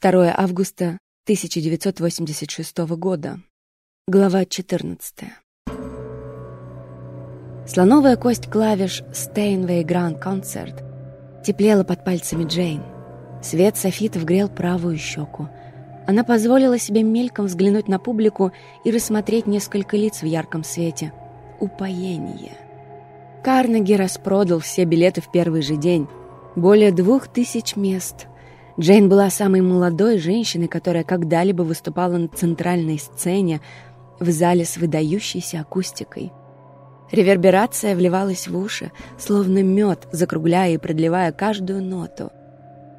2 августа 1986 года. Глава 14. Слоновая кость клавиш Steinway Grand Concert теплела под пальцами Джейн. Свет софитов грел правую щеку. Она позволила себе мельком взглянуть на публику и рассмотреть несколько лиц в ярком свете. Упоение. Карнеги распродал все билеты в первый же день. Более двух тысяч мест. Джейн была самой молодой женщиной, которая когда-либо выступала на центральной сцене в зале с выдающейся акустикой. Реверберация вливалась в уши, словно мед, закругляя и продлевая каждую ноту.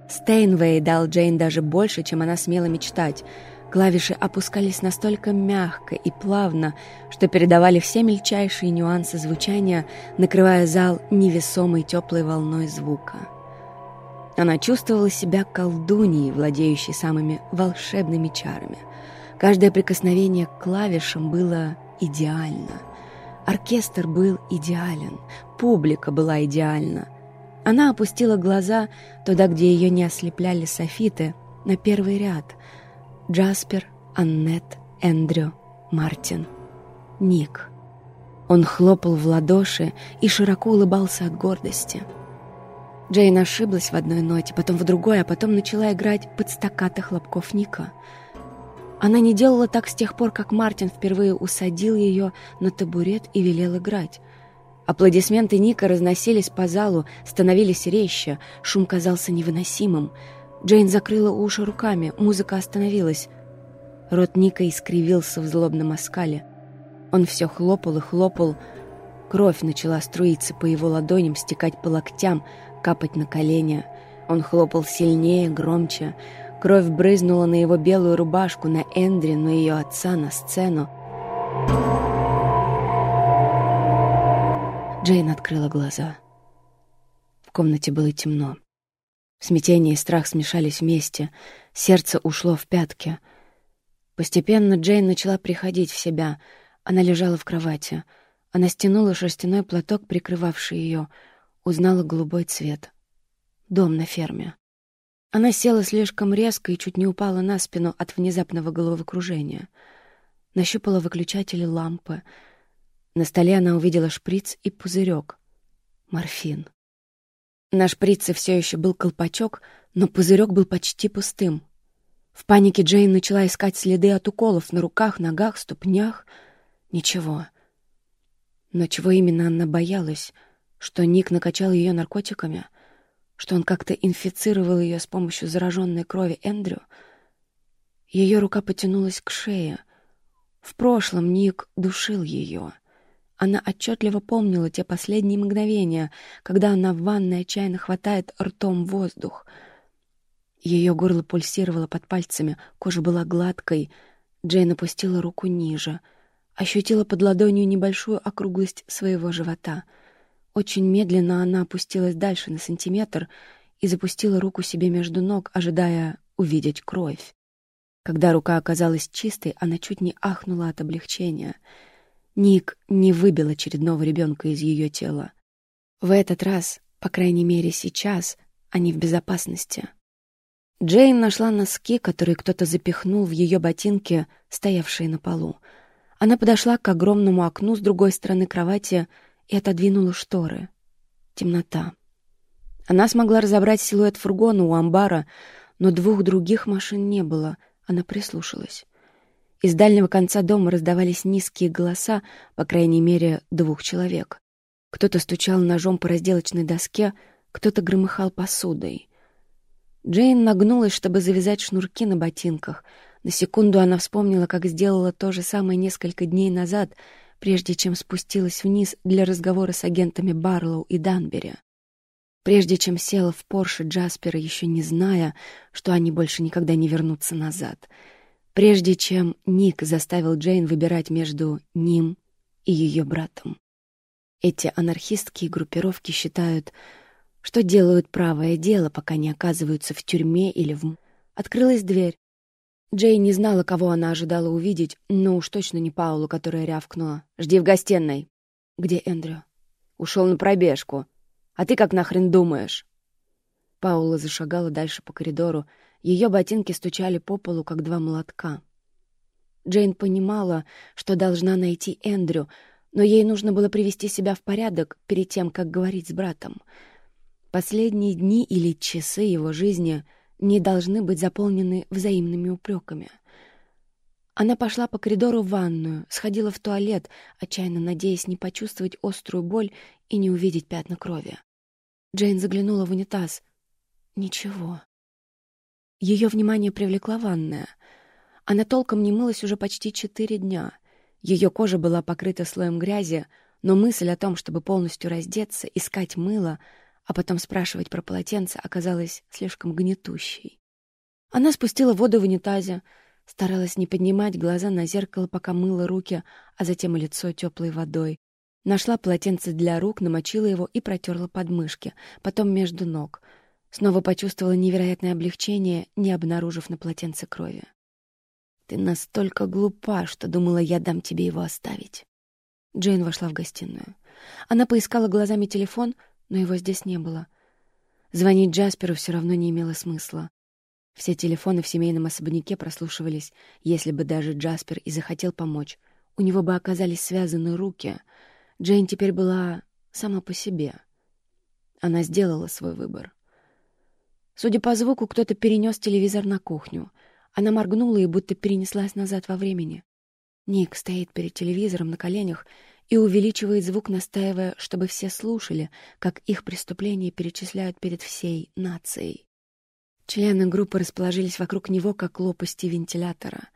Стейнвей дал Джейн даже больше, чем она смела мечтать. Клавиши опускались настолько мягко и плавно, что передавали все мельчайшие нюансы звучания, накрывая зал невесомой теплой волной звука. Она чувствовала себя колдуньей, владеющей самыми волшебными чарами. Каждое прикосновение к клавишам было идеально — Оркестр был идеален, публика была идеальна. Она опустила глаза туда, где ее не ослепляли софиты, на первый ряд. Джаспер, Аннет, Эндрю, Мартин, Ник. Он хлопал в ладоши и широко улыбался от гордости. Джейн ошиблась в одной ноте, потом в другой, а потом начала играть под стаккато хлопков Ника — она не делала так с тех пор, как Мартин впервые усадил ее на табурет и велел играть. Аплодисменты Ника разносились по залу, становились резче, шум казался невыносимым. Джейн закрыла уши руками, музыка остановилась. Рот Ника искривился в злобном оскале. Он все хлопал и хлопал. Кровь начала струиться по его ладоням, стекать по локтям, капать на колени. Он хлопал сильнее, громче. Кровь брызнула на его белую рубашку, на Эндри, на ее отца, на сцену. Джейн открыла глаза. В комнате было темно. Смятение и страх смешались вместе. Сердце ушло в пятки. Постепенно Джейн начала приходить в себя. Она лежала в кровати. Она стянула шерстяной платок, прикрывавший ее. Узнала голубой цвет. Дом на ферме. Она села слишком резко и чуть не упала на спину от внезапного головокружения. Нащупала выключатели лампы. На столе она увидела шприц и пузырек. Морфин. На шприце все еще был колпачок, но пузырек был почти пустым. В панике Джейн начала искать следы от уколов на руках, ногах, ступнях. Ничего. Но чего именно она боялась? Что Ник накачал ее наркотиками — что он как-то инфицировал ее с помощью зараженной крови Эндрю. Ее рука потянулась к шее. В прошлом Ник душил ее. Она отчетливо помнила те последние мгновения, когда она в ванной отчаянно хватает ртом воздух. Ее горло пульсировало под пальцами, кожа была гладкой. Джейн опустила руку ниже, ощутила под ладонью небольшую округлость своего живота — очень медленно она опустилась дальше на сантиметр и запустила руку себе между ног, ожидая увидеть кровь. Когда рука оказалась чистой, она чуть не ахнула от облегчения. Ник не выбил очередного ребенка из ее тела. В этот раз, по крайней мере сейчас, они в безопасности. Джейн нашла носки, которые кто-то запихнул в ее ботинки, стоявшие на полу. Она подошла к огромному окну с другой стороны кровати — и отодвинула шторы. Темнота. Она смогла разобрать силуэт фургона у амбара, но двух других машин не было. Она прислушалась. Из дальнего конца дома раздавались низкие голоса, по крайней мере, двух человек. Кто-то стучал ножом по разделочной доске, кто-то громыхал посудой. Джейн нагнулась, чтобы завязать шнурки на ботинках. На секунду она вспомнила, как сделала то же самое несколько дней назад — прежде чем спустилась вниз для разговора с агентами Барлоу и Данбери. Прежде чем села в Порше Джаспера, еще не зная, что они больше никогда не вернутся назад. Прежде чем Ник заставил Джейн выбирать между ним и ее братом. Эти анархистские группировки считают, что делают правое дело, пока не оказываются в тюрьме или в... Открылась дверь. Джей не знала, кого она ожидала увидеть, но уж точно не Паулу, которая рявкнула. «Жди в гостиной!» «Где Эндрю?» «Ушел на пробежку. А ты как нахрен думаешь?» Паула зашагала дальше по коридору, Ее ботинки стучали по полу, как два молотка. Джейн понимала, что должна найти Эндрю, но ей нужно было привести себя в порядок перед тем, как говорить с братом. Последние дни или часы его жизни не должны быть заполнены взаимными упреками. Она пошла по коридору в ванную, сходила в туалет, отчаянно надеясь не почувствовать острую боль и не увидеть пятна крови. Джейн заглянула в унитаз. Ничего. Ее внимание привлекла ванная. Она толком не мылась уже почти четыре дня. Ее кожа была покрыта слоем грязи, но мысль о том, чтобы полностью раздеться, искать мыло, а потом спрашивать про полотенце, оказалась слишком гнетущей. Она спустила воду в унитазе, Старалась не поднимать глаза на зеркало, пока мыла руки, а затем и лицо теплой водой. Нашла полотенце для рук, намочила его и протерла подмышки, потом между ног. Снова почувствовала невероятное облегчение, не обнаружив на полотенце крови. «Ты настолько глупа, что думала, я дам тебе его оставить». Джейн вошла в гостиную. Она поискала глазами телефон, но его здесь не было. Звонить Джасперу все равно не имело смысла. Все телефоны в семейном особняке прослушивались. Если бы даже Джаспер и захотел помочь, у него бы оказались связаны руки. Джейн теперь была сама по себе. Она сделала свой выбор. Судя по звуку, кто-то перенес телевизор на кухню. Она моргнула и будто перенеслась назад во времени. Ник стоит перед телевизором на коленях и увеличивает звук, настаивая, чтобы все слушали, как их преступления перечисляют перед всей нацией. Члены группы расположились вокруг него, как лопасти вентилятора.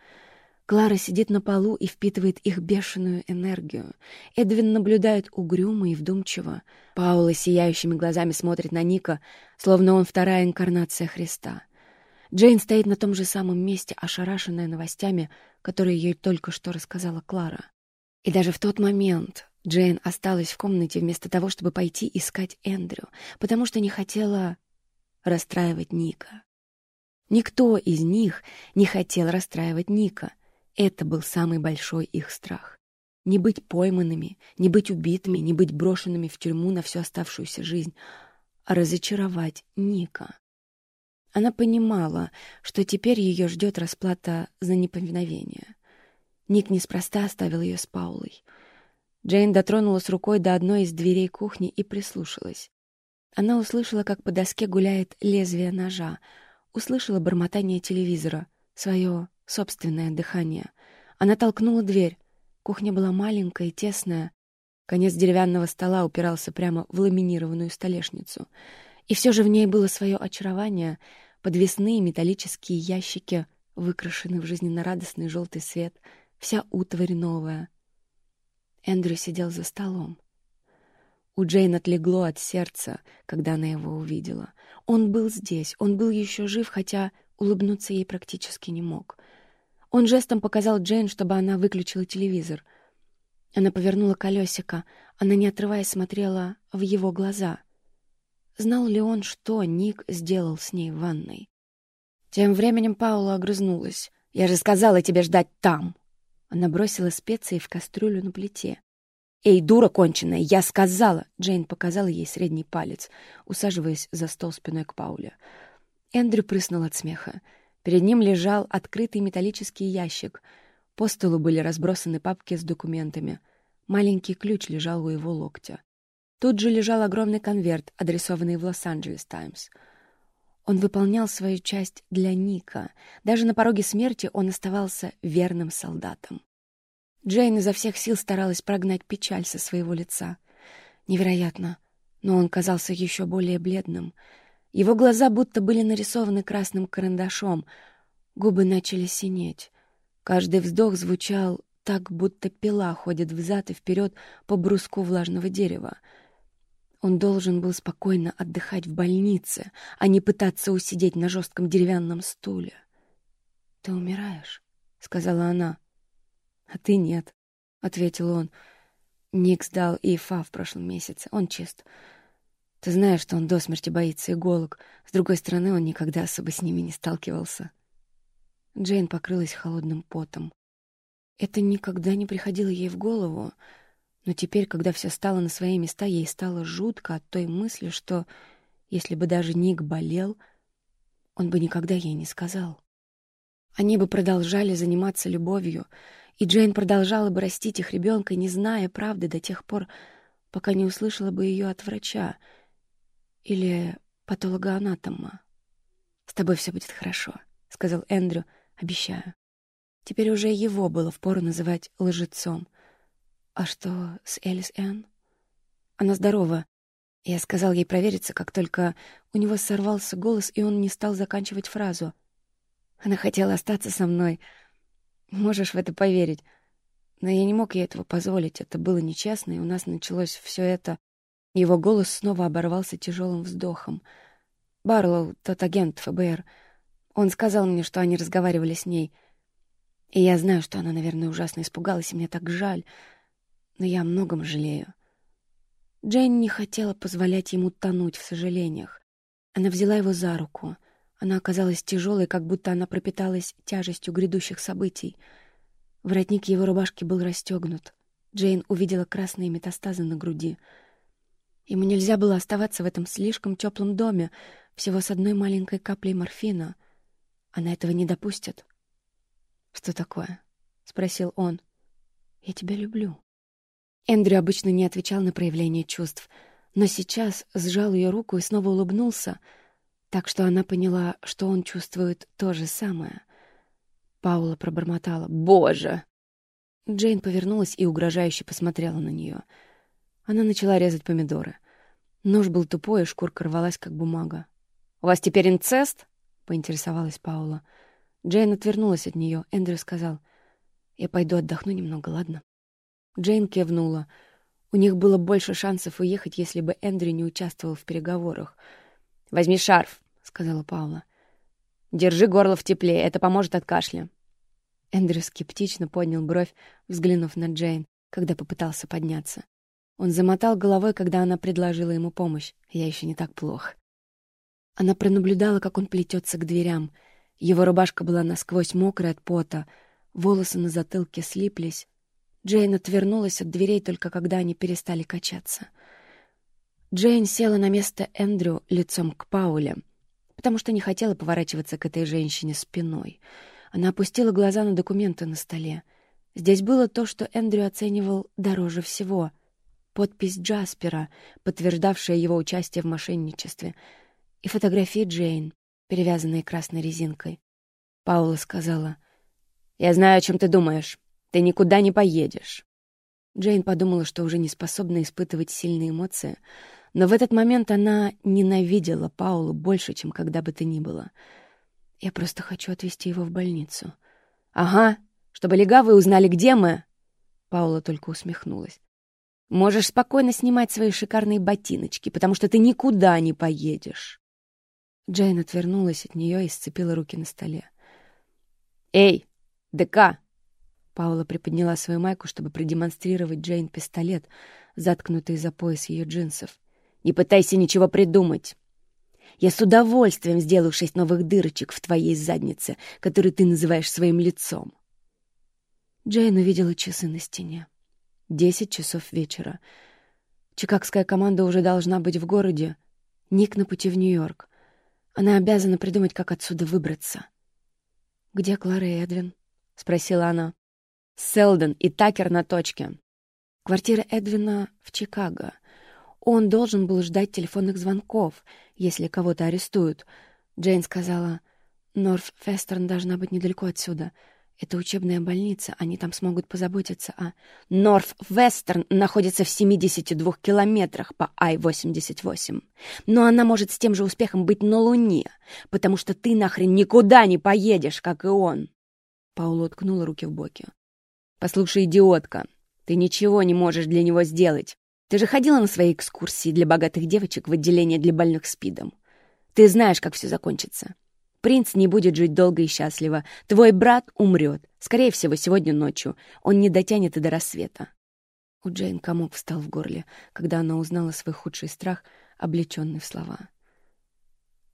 Клара сидит на полу и впитывает их бешеную энергию. Эдвин наблюдает угрюмо и вдумчиво. Паула сияющими глазами смотрит на Ника, словно он вторая инкарнация Христа. Джейн стоит на том же самом месте, ошарашенная новостями, которые ей только что рассказала Клара. И даже в тот момент Джейн осталась в комнате вместо того, чтобы пойти искать Эндрю, потому что не хотела расстраивать Ника. Никто из них не хотел расстраивать Ника. Это был самый большой их страх. Не быть пойманными, не быть убитыми, не быть брошенными в тюрьму на всю оставшуюся жизнь, а разочаровать Ника. Она понимала, что теперь ее ждет расплата за неповиновение. Ник неспроста оставил ее с Паулой. Джейн дотронулась рукой до одной из дверей кухни и прислушалась. Она услышала, как по доске гуляет лезвие ножа, услышала бормотание телевизора, свое собственное дыхание. Она толкнула дверь. Кухня была маленькая и тесная. Конец деревянного стола упирался прямо в ламинированную столешницу. И все же в ней было свое очарование. Подвесные металлические ящики, выкрашенные в жизненно-радостный желтый свет, вся утварь новая. Эндрю сидел за столом. У Джейн отлегло от сердца, когда она его увидела. Он был здесь, он был еще жив, хотя улыбнуться ей практически не мог. Он жестом показал Джейн, чтобы она выключила телевизор. Она повернула колесико. Она, не отрываясь, смотрела в его глаза. Знал ли он, что Ник сделал с ней в ванной? Тем временем Паула огрызнулась. «Я же сказала тебе ждать там!» Она бросила специи в кастрюлю на плите. «Эй, дура конченая, я сказала!» Джейн показала ей средний палец, усаживаясь за стол спиной к Пауле. Эндрю прыснул от смеха. Перед ним лежал открытый металлический ящик. По столу были разбросаны папки с документами. Маленький ключ лежал у его локтя. Тут же лежал огромный конверт, адресованный в Лос-Анджелес Таймс. Он выполнял свою часть для Ника. Даже на пороге смерти он оставался верным солдатом. Джейн изо всех сил старалась прогнать печаль со своего лица. Невероятно, но он казался еще более бледным. Его глаза будто были нарисованы красным карандашом, губы начали синеть. Каждый вздох звучал так, будто пила ходит взад и вперед по бруску влажного дерева. Он должен был спокойно отдыхать в больнице, а не пытаться усидеть на жестком деревянном стуле. «Ты умираешь», — сказала она. «А ты нет», — ответил он. Ник сдал ИФА в прошлом месяце. Он чист. Ты знаешь, что он до смерти боится иголок. С другой стороны, он никогда особо с ними не сталкивался. Джейн покрылась холодным потом. Это никогда не приходило ей в голову, но теперь, когда все стало на свои места, ей стало жутко от той мысли, что, если бы даже Ник болел, он бы никогда ей не сказал. Они бы продолжали заниматься любовью, и Джейн продолжала бы растить их ребенка, не зная правды до тех пор, пока не услышала бы ее от врача или патологоанатома. «С тобой все будет хорошо», — сказал Эндрю, — «обещаю». Теперь уже его было впору называть лжецом. «А что с Элис Энн?» «Она здорова». Я сказал ей провериться, как только у него сорвался голос, и он не стал заканчивать фразу. Она хотела остаться со мной. Можешь в это поверить. Но я не мог ей этого позволить. Это было нечестно, и у нас началось все это. Его голос снова оборвался тяжелым вздохом. Барлоу, тот агент ФБР, он сказал мне, что они разговаривали с ней. И я знаю, что она, наверное, ужасно испугалась, и мне так жаль. Но я о многом жалею. Джейн не хотела позволять ему тонуть в сожалениях. Она взяла его за руку. Она оказалась тяжелой, как будто она пропиталась тяжестью грядущих событий. Воротник его рубашки был расстегнут. Джейн увидела красные метастазы на груди. Ему нельзя было оставаться в этом слишком теплом доме, всего с одной маленькой каплей морфина. Она этого не допустит. «Что такое?» — спросил он. «Я тебя люблю». Эндрю обычно не отвечал на проявление чувств, но сейчас сжал ее руку и снова улыбнулся, так что она поняла, что он чувствует то же самое. Паула пробормотала «Боже!». Джейн повернулась и угрожающе посмотрела на нее. Она начала резать помидоры. Нож был тупой, и шкурка рвалась, как бумага. «У вас теперь инцест?» — поинтересовалась Паула. Джейн отвернулась от нее. Эндрю сказал, «Я пойду отдохну немного, ладно?» Джейн кивнула. У них было больше шансов уехать, если бы Эндрю не участвовал в переговорах. «Возьми шарф», — сказала Паула. «Держи горло в тепле, это поможет от кашля». Эндрю скептично поднял бровь, взглянув на Джейн, когда попытался подняться. Он замотал головой, когда она предложила ему помощь. «Я еще не так плохо». Она пронаблюдала, как он плетется к дверям. Его рубашка была насквозь мокрая от пота, волосы на затылке слиплись, Джейн отвернулась от дверей только когда они перестали качаться. Джейн села на место Эндрю лицом к Пауле, потому что не хотела поворачиваться к этой женщине спиной. Она опустила глаза на документы на столе. Здесь было то, что Эндрю оценивал дороже всего. Подпись Джаспера, подтверждавшая его участие в мошенничестве, и фотографии Джейн, перевязанные красной резинкой. Паула сказала, «Я знаю, о чем ты думаешь. Ты никуда не поедешь». Джейн подумала, что уже не способна испытывать сильные эмоции, но в этот момент она ненавидела Паулу больше, чем когда бы то ни было. «Я просто хочу отвезти его в больницу». «Ага, чтобы легавые узнали, где мы!» Паула только усмехнулась. «Можешь спокойно снимать свои шикарные ботиночки, потому что ты никуда не поедешь». Джейн отвернулась от нее и сцепила руки на столе. «Эй, ДК, Паула приподняла свою майку, чтобы продемонстрировать Джейн пистолет, заткнутый за пояс ее джинсов. «Не пытайся ничего придумать. Я с удовольствием сделаю шесть новых дырочек в твоей заднице, которые ты называешь своим лицом». Джейн увидела часы на стене. Десять часов вечера. Чикагская команда уже должна быть в городе. Ник на пути в Нью-Йорк. Она обязана придумать, как отсюда выбраться. «Где Клара и Эдвин?» — спросила она. Селден и Такер на точке. Квартира Эдвина в Чикаго. Он должен был ждать телефонных звонков, если кого-то арестуют. Джейн сказала, «Норф Фестерн должна быть недалеко отсюда. Это учебная больница, они там смогут позаботиться о...» «Норф Вестерн находится в 72 километрах по Ай-88. Но она может с тем же успехом быть на Луне, потому что ты нахрен никуда не поедешь, как и он!» Паула уткнула руки в боки. «Послушай, идиотка, ты ничего не можешь для него сделать. Ты же ходила на свои экскурсии для богатых девочек в отделение для больных СПИДом. Ты знаешь, как все закончится. Принц не будет жить долго и счастливо. Твой брат умрет. Скорее всего, сегодня ночью. Он не дотянет и до рассвета». У Джейн комок встал в горле, когда она узнала свой худший страх, облеченный в слова.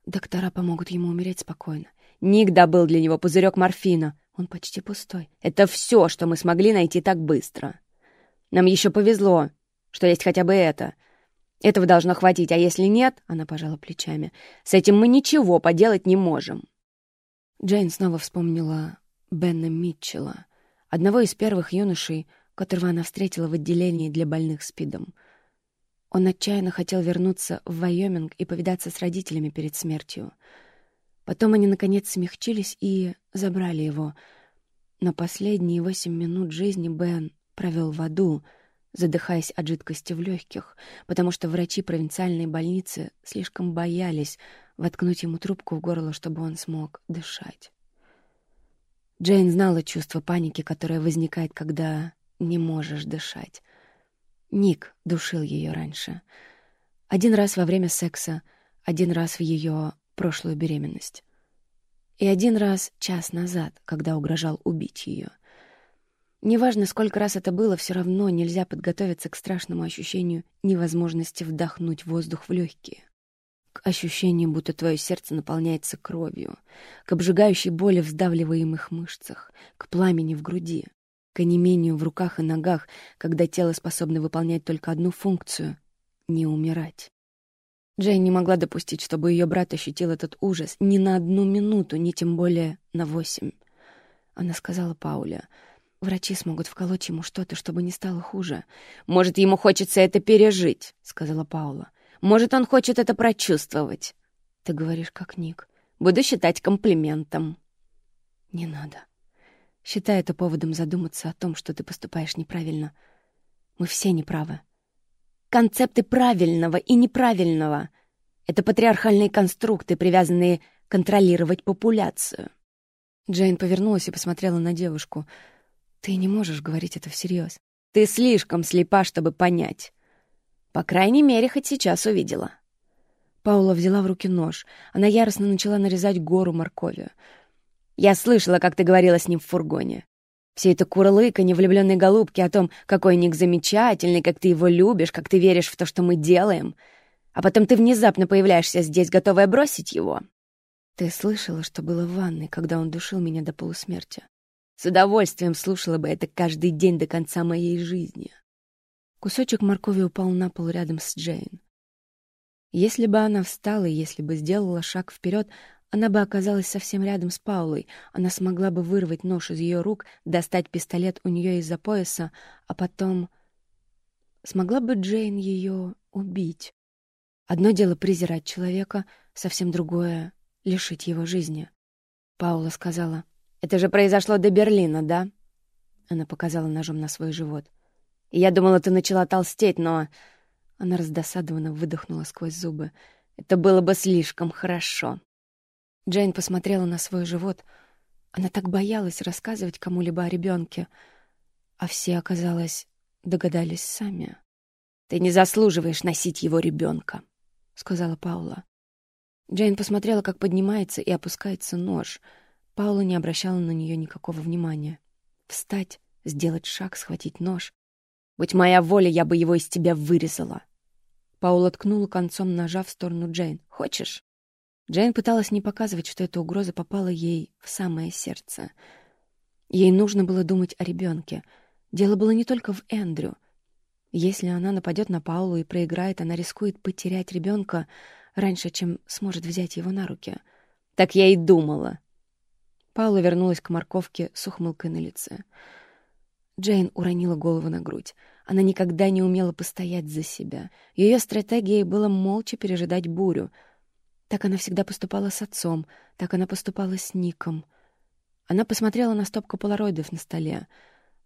«Доктора помогут ему умереть спокойно. Ник добыл для него пузырек морфина. Он почти пустой. Это все, что мы смогли найти так быстро. Нам еще повезло, что есть хотя бы это. Этого должно хватить, а если нет, она пожала плечами, с этим мы ничего поделать не можем. Джейн снова вспомнила Бенна Митчелла, одного из первых юношей, которого она встретила в отделении для больных СПИДом. Он отчаянно хотел вернуться в Вайоминг и повидаться с родителями перед смертью. Потом они, наконец, смягчились и забрали его. Но последние восемь минут жизни Бен провел в аду — задыхаясь от жидкости в легких, потому что врачи провинциальной больницы слишком боялись воткнуть ему трубку в горло, чтобы он смог дышать. Джейн знала чувство паники, которое возникает, когда не можешь дышать. Ник душил ее раньше. Один раз во время секса, один раз в ее прошлую беременность. И один раз час назад, когда угрожал убить ее. Неважно, сколько раз это было, все равно нельзя подготовиться к страшному ощущению невозможности вдохнуть воздух в легкие. К ощущению, будто твое сердце наполняется кровью, к обжигающей боли в сдавливаемых мышцах, к пламени в груди, к онемению в руках и ногах, когда тело способно выполнять только одну функцию — не умирать. Джейн не могла допустить, чтобы ее брат ощутил этот ужас ни на одну минуту, ни тем более на восемь. Она сказала Пауле — Врачи смогут вколоть ему что-то, чтобы не стало хуже. «Может, ему хочется это пережить», — сказала Паула. «Может, он хочет это прочувствовать». «Ты говоришь, как Ник». «Буду считать комплиментом». «Не надо. Считай это поводом задуматься о том, что ты поступаешь неправильно. Мы все неправы». «Концепты правильного и неправильного — это патриархальные конструкты, привязанные контролировать популяцию». Джейн повернулась и посмотрела на девушку — ты не можешь говорить это всерьез. Ты слишком слепа, чтобы понять. По крайней мере, хоть сейчас увидела. Паула взяла в руки нож. Она яростно начала нарезать гору моркови. Я слышала, как ты говорила с ним в фургоне. Все это курлыканье влюбленной голубки о том, какой Ник замечательный, как ты его любишь, как ты веришь в то, что мы делаем. А потом ты внезапно появляешься здесь, готовая бросить его. Ты слышала, что было в ванной, когда он душил меня до полусмерти? С удовольствием слушала бы это каждый день до конца моей жизни. Кусочек моркови упал на пол рядом с Джейн. Если бы она встала и если бы сделала шаг вперед, она бы оказалась совсем рядом с Паулой. Она смогла бы вырвать нож из ее рук, достать пистолет у нее из-за пояса, а потом... Смогла бы Джейн ее убить. Одно дело презирать человека, совсем другое — лишить его жизни. Паула сказала, это же произошло до Берлина, да?» Она показала ножом на свой живот. «Я думала, ты начала толстеть, но...» Она раздосадованно выдохнула сквозь зубы. «Это было бы слишком хорошо». Джейн посмотрела на свой живот. Она так боялась рассказывать кому-либо о ребенке, а все, оказалось, догадались сами. «Ты не заслуживаешь носить его ребенка», — сказала Паула. Джейн посмотрела, как поднимается и опускается нож — Паула не обращала на нее никакого внимания. Встать, сделать шаг, схватить нож. «Будь моя воля, я бы его из тебя вырезала!» Паула ткнула концом ножа в сторону Джейн. «Хочешь?» Джейн пыталась не показывать, что эта угроза попала ей в самое сердце. Ей нужно было думать о ребенке. Дело было не только в Эндрю. Если она нападет на Паулу и проиграет, она рискует потерять ребенка раньше, чем сможет взять его на руки. «Так я и думала», Паула вернулась к морковке с ухмылкой на лице. Джейн уронила голову на грудь. Она никогда не умела постоять за себя. Ее стратегией было молча пережидать бурю. Так она всегда поступала с отцом, так она поступала с Ником. Она посмотрела на стопку полароидов на столе.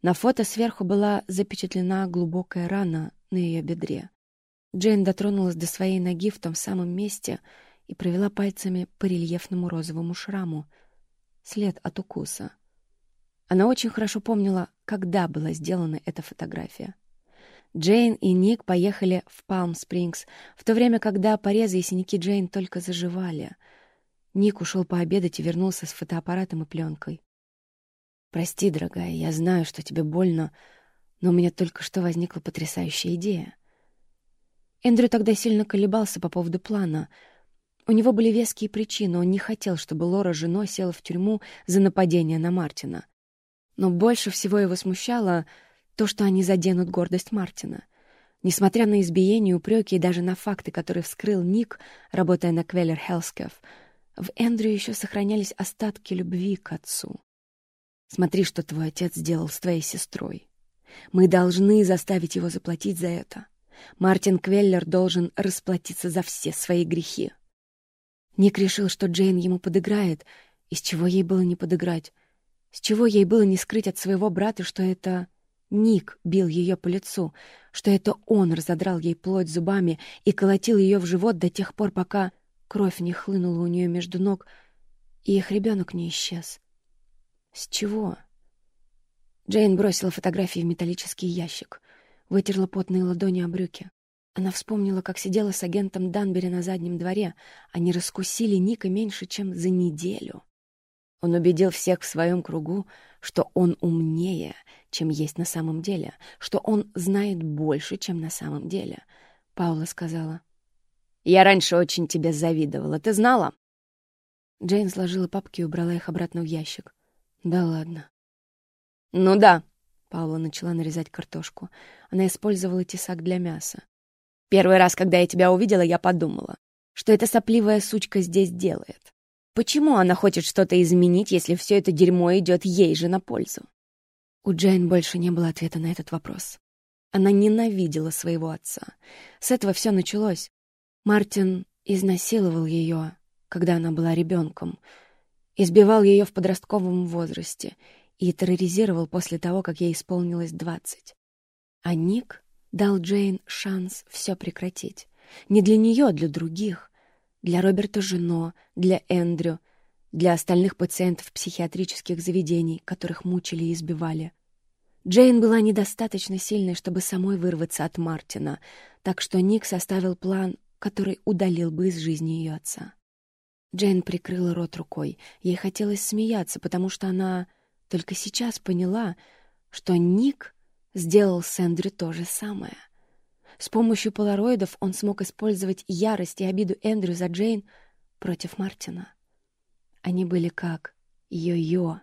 На фото сверху была запечатлена глубокая рана на ее бедре. Джейн дотронулась до своей ноги в том самом месте и провела пальцами по рельефному розовому шраму — след от укуса. Она очень хорошо помнила, когда была сделана эта фотография. Джейн и Ник поехали в Палм-Спрингс, в то время, когда порезы и синяки Джейн только заживали. Ник ушел пообедать и вернулся с фотоаппаратом и пленкой. «Прости, дорогая, я знаю, что тебе больно, но у меня только что возникла потрясающая идея». Эндрю тогда сильно колебался по поводу плана — у него были веские причины, он не хотел, чтобы Лора женой села в тюрьму за нападение на Мартина. Но больше всего его смущало то, что они заденут гордость Мартина. Несмотря на избиения, упреки и даже на факты, которые вскрыл Ник, работая на Квеллер Хелскеф, в Эндрю еще сохранялись остатки любви к отцу. «Смотри, что твой отец сделал с твоей сестрой. Мы должны заставить его заплатить за это. Мартин Квеллер должен расплатиться за все свои грехи». Ник решил, что Джейн ему подыграет, из чего ей было не подыграть, с чего ей было не скрыть от своего брата, что это Ник бил ее по лицу, что это он разодрал ей плоть зубами и колотил ее в живот до тех пор, пока кровь не хлынула у нее между ног, и их ребенок не исчез. С чего? Джейн бросила фотографии в металлический ящик, вытерла потные ладони о брюки. Она вспомнила, как сидела с агентом Данбери на заднем дворе. Они раскусили Ника меньше, чем за неделю. Он убедил всех в своем кругу, что он умнее, чем есть на самом деле, что он знает больше, чем на самом деле. Паула сказала. «Я раньше очень тебе завидовала. Ты знала?» Джейн сложила папки и убрала их обратно в ящик. «Да ладно». «Ну да», — Паула начала нарезать картошку. Она использовала тесак для мяса. «Первый раз, когда я тебя увидела, я подумала, что эта сопливая сучка здесь делает. Почему она хочет что-то изменить, если все это дерьмо идет ей же на пользу? У Джейн больше не было ответа на этот вопрос. Она ненавидела своего отца. С этого все началось. Мартин изнасиловал ее, когда она была ребенком, избивал ее в подростковом возрасте и терроризировал после того, как ей исполнилось двадцать. А Ник дал Джейн шанс все прекратить. Не для нее, а для других для Роберта Жено, для Эндрю, для остальных пациентов психиатрических заведений, которых мучили и избивали. Джейн была недостаточно сильной, чтобы самой вырваться от Мартина, так что Ник составил план, который удалил бы из жизни ее отца. Джейн прикрыла рот рукой. Ей хотелось смеяться, потому что она только сейчас поняла, что Ник сделал с Эндрю то же самое — с помощью полароидов он смог использовать ярость и обиду Эндрю за Джейн против Мартина. Они были как йо-йо,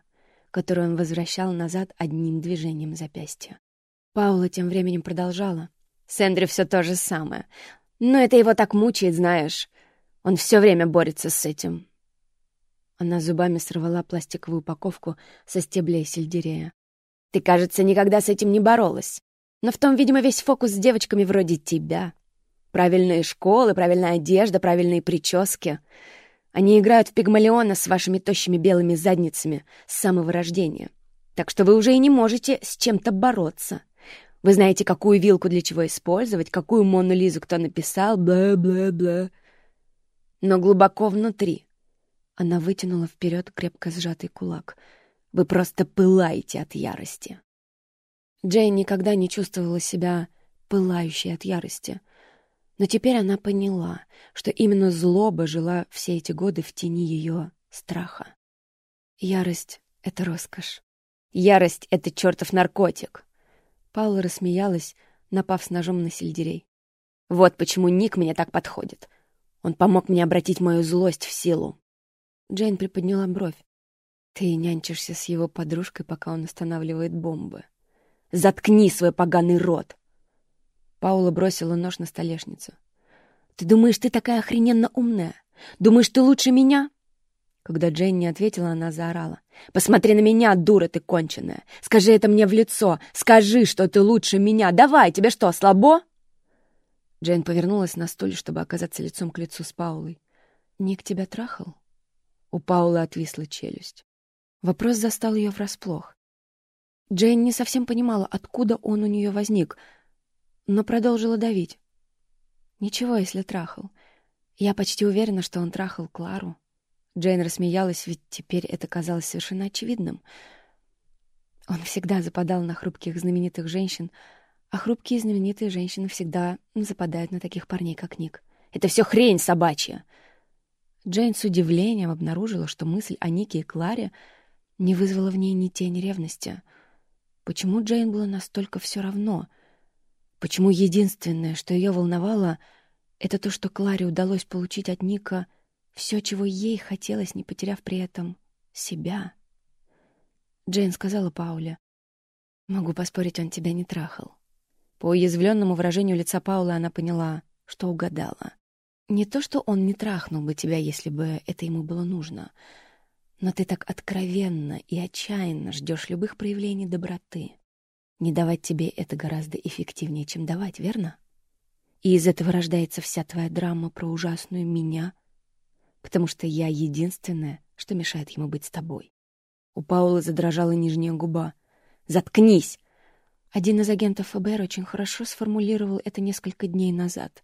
которую он возвращал назад одним движением запястья. Паула тем временем продолжала. «С Эндрю все то же самое. Но это его так мучает, знаешь. Он все время борется с этим». Она зубами сорвала пластиковую упаковку со стеблей сельдерея. «Ты, кажется, никогда с этим не боролась. Но в том, видимо, весь фокус с девочками вроде тебя. Правильные школы, правильная одежда, правильные прически. Они играют в пигмалиона с вашими тощими белыми задницами с самого рождения. Так что вы уже и не можете с чем-то бороться. Вы знаете, какую вилку для чего использовать, какую Мону Лизу кто написал, бла-бла-бла. Но глубоко внутри она вытянула вперед крепко сжатый кулак. Вы просто пылаете от ярости. Джейн никогда не чувствовала себя пылающей от ярости. Но теперь она поняла, что именно злоба жила все эти годы в тени ее страха. Ярость — это роскошь. Ярость — это чертов наркотик. Паула рассмеялась, напав с ножом на сельдерей. Вот почему Ник мне так подходит. Он помог мне обратить мою злость в силу. Джейн приподняла бровь. Ты нянчишься с его подружкой, пока он устанавливает бомбы. Заткни свой поганый рот!» Паула бросила нож на столешницу. «Ты думаешь, ты такая охрененно умная? Думаешь, ты лучше меня?» Когда Джейн не ответила, она заорала. «Посмотри на меня, дура ты конченая! Скажи это мне в лицо! Скажи, что ты лучше меня! Давай, тебе что, слабо?» Джейн повернулась на стуле, чтобы оказаться лицом к лицу с Паулой. «Ник тебя трахал?» У Паулы отвисла челюсть. Вопрос застал ее врасплох. Джейн не совсем понимала, откуда он у нее возник, но продолжила давить. «Ничего, если трахал. Я почти уверена, что он трахал Клару». Джейн рассмеялась, ведь теперь это казалось совершенно очевидным. Он всегда западал на хрупких знаменитых женщин, а хрупкие знаменитые женщины всегда западают на таких парней, как Ник. «Это все хрень собачья!» Джейн с удивлением обнаружила, что мысль о Нике и Кларе не вызвала в ней ни тени ревности — Почему Джейн было настолько все равно? Почему единственное, что ее волновало, это то, что Кларе удалось получить от Ника все, чего ей хотелось, не потеряв при этом себя? Джейн сказала Пауле, «Могу поспорить, он тебя не трахал». По уязвленному выражению лица Паула она поняла, что угадала. Не то, что он не трахнул бы тебя, если бы это ему было нужно, но ты так откровенно и отчаянно ждешь любых проявлений доброты. Не давать тебе это гораздо эффективнее, чем давать, верно? И из этого рождается вся твоя драма про ужасную меня, потому что я единственная, что мешает ему быть с тобой. У Паула задрожала нижняя губа. «Заткнись!» Один из агентов ФБР очень хорошо сформулировал это несколько дней назад.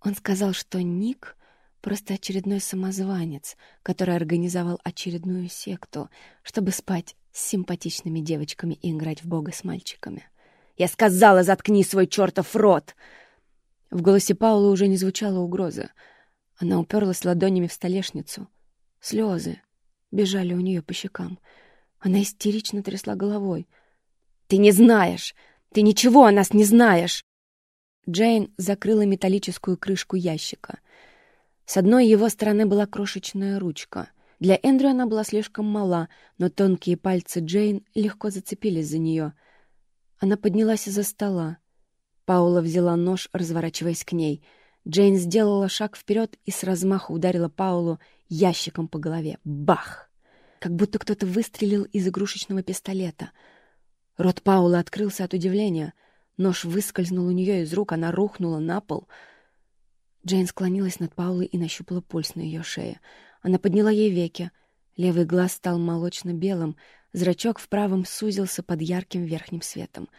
Он сказал, что Ник — просто очередной самозванец, который организовал очередную секту, чтобы спать с симпатичными девочками и играть в бога с мальчиками. «Я сказала, заткни свой чертов рот!» В голосе Паула уже не звучала угроза. Она уперлась ладонями в столешницу. Слезы бежали у нее по щекам. Она истерично трясла головой. «Ты не знаешь! Ты ничего о нас не знаешь!» Джейн закрыла металлическую крышку ящика. С одной его стороны была крошечная ручка. Для Эндрю она была слишком мала, но тонкие пальцы Джейн легко зацепились за нее. Она поднялась из-за стола. Паула взяла нож, разворачиваясь к ней — Джейн сделала шаг вперед и с размаху ударила Паулу ящиком по голове. Бах! Как будто кто-то выстрелил из игрушечного пистолета. Рот Паула открылся от удивления. Нож выскользнул у нее из рук, она рухнула на пол. Джейн склонилась над Паулой и нащупала пульс на ее шее. Она подняла ей веки. Левый глаз стал молочно-белым, зрачок в правом сузился под ярким верхним светом —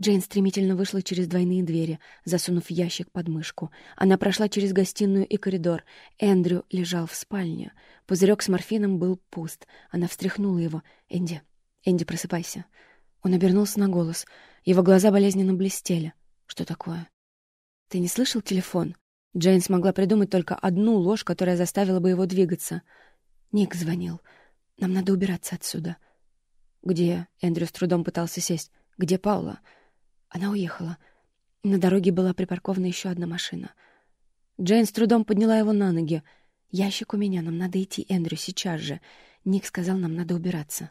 Джейн стремительно вышла через двойные двери, засунув ящик под мышку. Она прошла через гостиную и коридор. Эндрю лежал в спальне. Пузырек с морфином был пуст. Она встряхнула его. «Энди, Энди, просыпайся». Он обернулся на голос. Его глаза болезненно блестели. «Что такое?» «Ты не слышал телефон?» Джейн смогла придумать только одну ложь, которая заставила бы его двигаться. «Ник звонил. Нам надо убираться отсюда». «Где?» — Эндрю с трудом пытался сесть. «Где Паула?» Она уехала. На дороге была припаркована еще одна машина. Джейн с трудом подняла его на ноги. «Ящик у меня, нам надо идти, Эндрю, сейчас же. Ник сказал, нам надо убираться».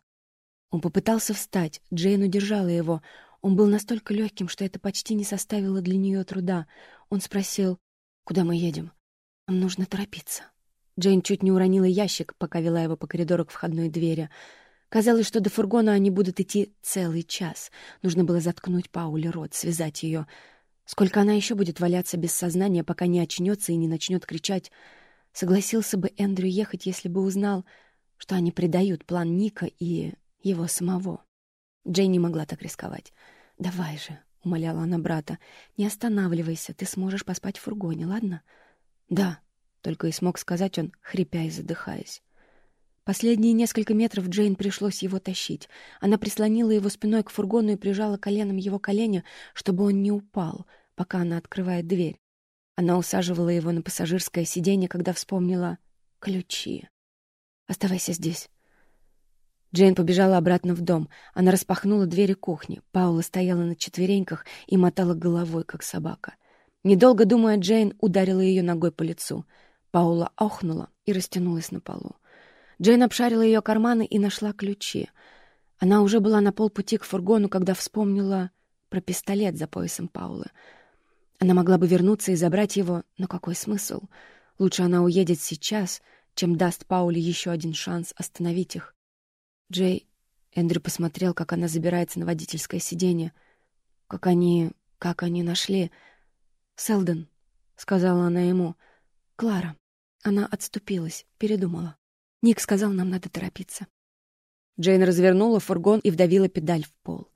Он попытался встать, Джейн удержала его. Он был настолько легким, что это почти не составило для нее труда. Он спросил, «Куда мы едем?» «Нам нужно торопиться». Джейн чуть не уронила ящик, пока вела его по коридору к входной двери. Казалось, что до фургона они будут идти целый час. Нужно было заткнуть Пауле рот, связать ее. Сколько она еще будет валяться без сознания, пока не очнется и не начнет кричать. Согласился бы Эндрю ехать, если бы узнал, что они предают план Ника и его самого. Джейн не могла так рисковать. «Давай же», — умоляла она брата, — «не останавливайся, ты сможешь поспать в фургоне, ладно?» «Да», — только и смог сказать он, хрипя и задыхаясь. Последние несколько метров Джейн пришлось его тащить. Она прислонила его спиной к фургону и прижала коленом его колени, чтобы он не упал, пока она открывает дверь. Она усаживала его на пассажирское сиденье, когда вспомнила ключи. «Оставайся здесь». Джейн побежала обратно в дом. Она распахнула двери кухни. Паула стояла на четвереньках и мотала головой, как собака. Недолго думая, Джейн ударила ее ногой по лицу. Паула охнула и растянулась на полу. Джейн обшарила ее карманы и нашла ключи. Она уже была на полпути к фургону, когда вспомнила про пистолет за поясом Паулы. Она могла бы вернуться и забрать его, но какой смысл? Лучше она уедет сейчас, чем даст Пауле еще один шанс остановить их. Джей... Эндрю посмотрел, как она забирается на водительское сиденье. Как они... как они нашли... «Селден», — сказала она ему. «Клара». Она отступилась, передумала. Ник сказал, нам надо торопиться. Джейн развернула фургон и вдавила педаль в пол.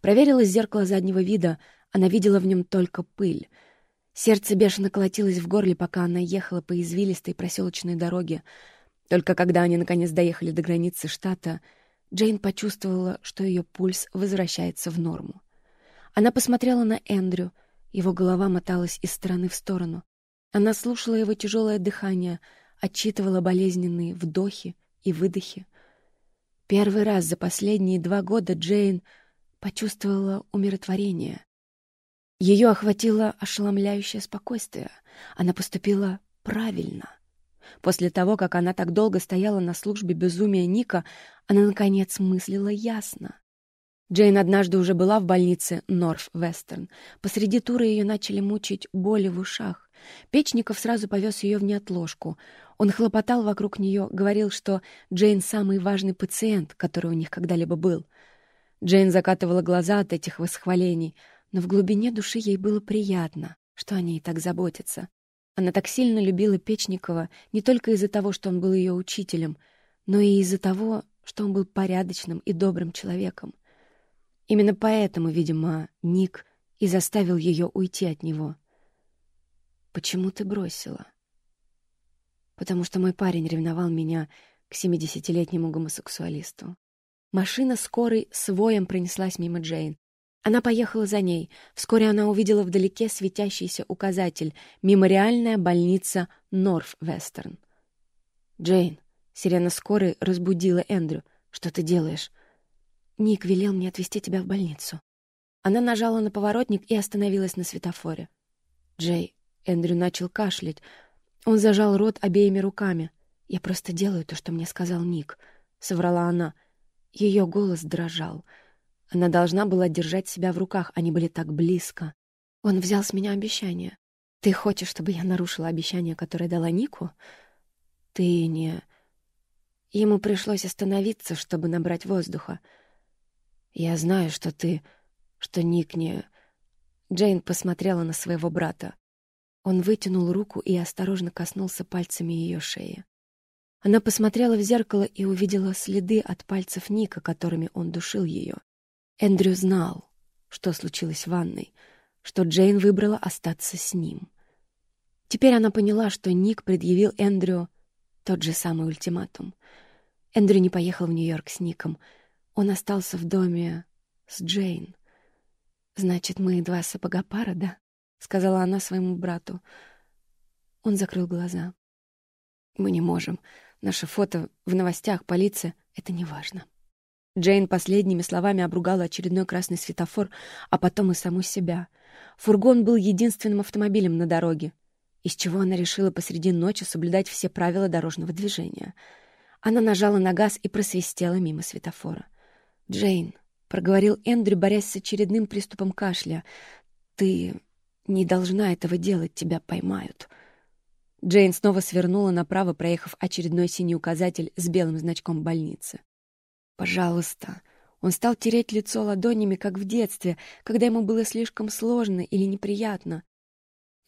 Проверила зеркало заднего вида. Она видела в нем только пыль. Сердце бешено колотилось в горле, пока она ехала по извилистой проселочной дороге. Только когда они наконец доехали до границы штата, Джейн почувствовала, что ее пульс возвращается в норму. Она посмотрела на Эндрю. Его голова моталась из стороны в сторону. Она слушала его тяжелое дыхание — отчитывала болезненные вдохи и выдохи. Первый раз за последние два года Джейн почувствовала умиротворение. Ее охватило ошеломляющее спокойствие. Она поступила правильно. После того, как она так долго стояла на службе безумия Ника, она, наконец, мыслила ясно. Джейн однажды уже была в больнице Норф Вестерн. Посреди тура ее начали мучить боли в ушах. Печников сразу повез ее в неотложку. Он хлопотал вокруг нее, говорил, что Джейн самый важный пациент, который у них когда-либо был. Джейн закатывала глаза от этих восхвалений, но в глубине души ей было приятно, что о ней так заботятся. Она так сильно любила Печникова не только из-за того, что он был ее учителем, но и из-за того, что он был порядочным и добрым человеком. Именно поэтому, видимо, Ник и заставил ее уйти от него. «Почему ты бросила?» «Потому что мой парень ревновал меня к семидесятилетнему гомосексуалисту». Машина скорой с воем пронеслась мимо Джейн. Она поехала за ней. Вскоре она увидела вдалеке светящийся указатель «Мемориальная больница Норф-Вестерн». «Джейн», — сирена скорой разбудила Эндрю. «Что ты делаешь?» Ник велел мне отвезти тебя в больницу. Она нажала на поворотник и остановилась на светофоре. Джей, Эндрю начал кашлять. Он зажал рот обеими руками. «Я просто делаю то, что мне сказал Ник», — соврала она. Ее голос дрожал. Она должна была держать себя в руках, они были так близко. Он взял с меня обещание. «Ты хочешь, чтобы я нарушила обещание, которое дала Нику?» «Ты не...» Ему пришлось остановиться, чтобы набрать воздуха. «Я знаю, что ты... что Ник не...» Джейн посмотрела на своего брата. Он вытянул руку и осторожно коснулся пальцами ее шеи. Она посмотрела в зеркало и увидела следы от пальцев Ника, которыми он душил ее. Эндрю знал, что случилось в ванной, что Джейн выбрала остаться с ним. Теперь она поняла, что Ник предъявил Эндрю тот же самый ультиматум. Эндрю не поехал в Нью-Йорк с Ником — он остался в доме с Джейн. «Значит, мы два сапога пара, да?» — сказала она своему брату. Он закрыл глаза. «Мы не можем. Наше фото в новостях, полиция — это не важно». Джейн последними словами обругала очередной красный светофор, а потом и саму себя. Фургон был единственным автомобилем на дороге, из чего она решила посреди ночи соблюдать все правила дорожного движения. Она нажала на газ и просвистела мимо светофора. «Джейн», — проговорил Эндрю, борясь с очередным приступом кашля, — «ты не должна этого делать, тебя поймают». Джейн снова свернула направо, проехав очередной синий указатель с белым значком больницы. «Пожалуйста». Он стал тереть лицо ладонями, как в детстве, когда ему было слишком сложно или неприятно.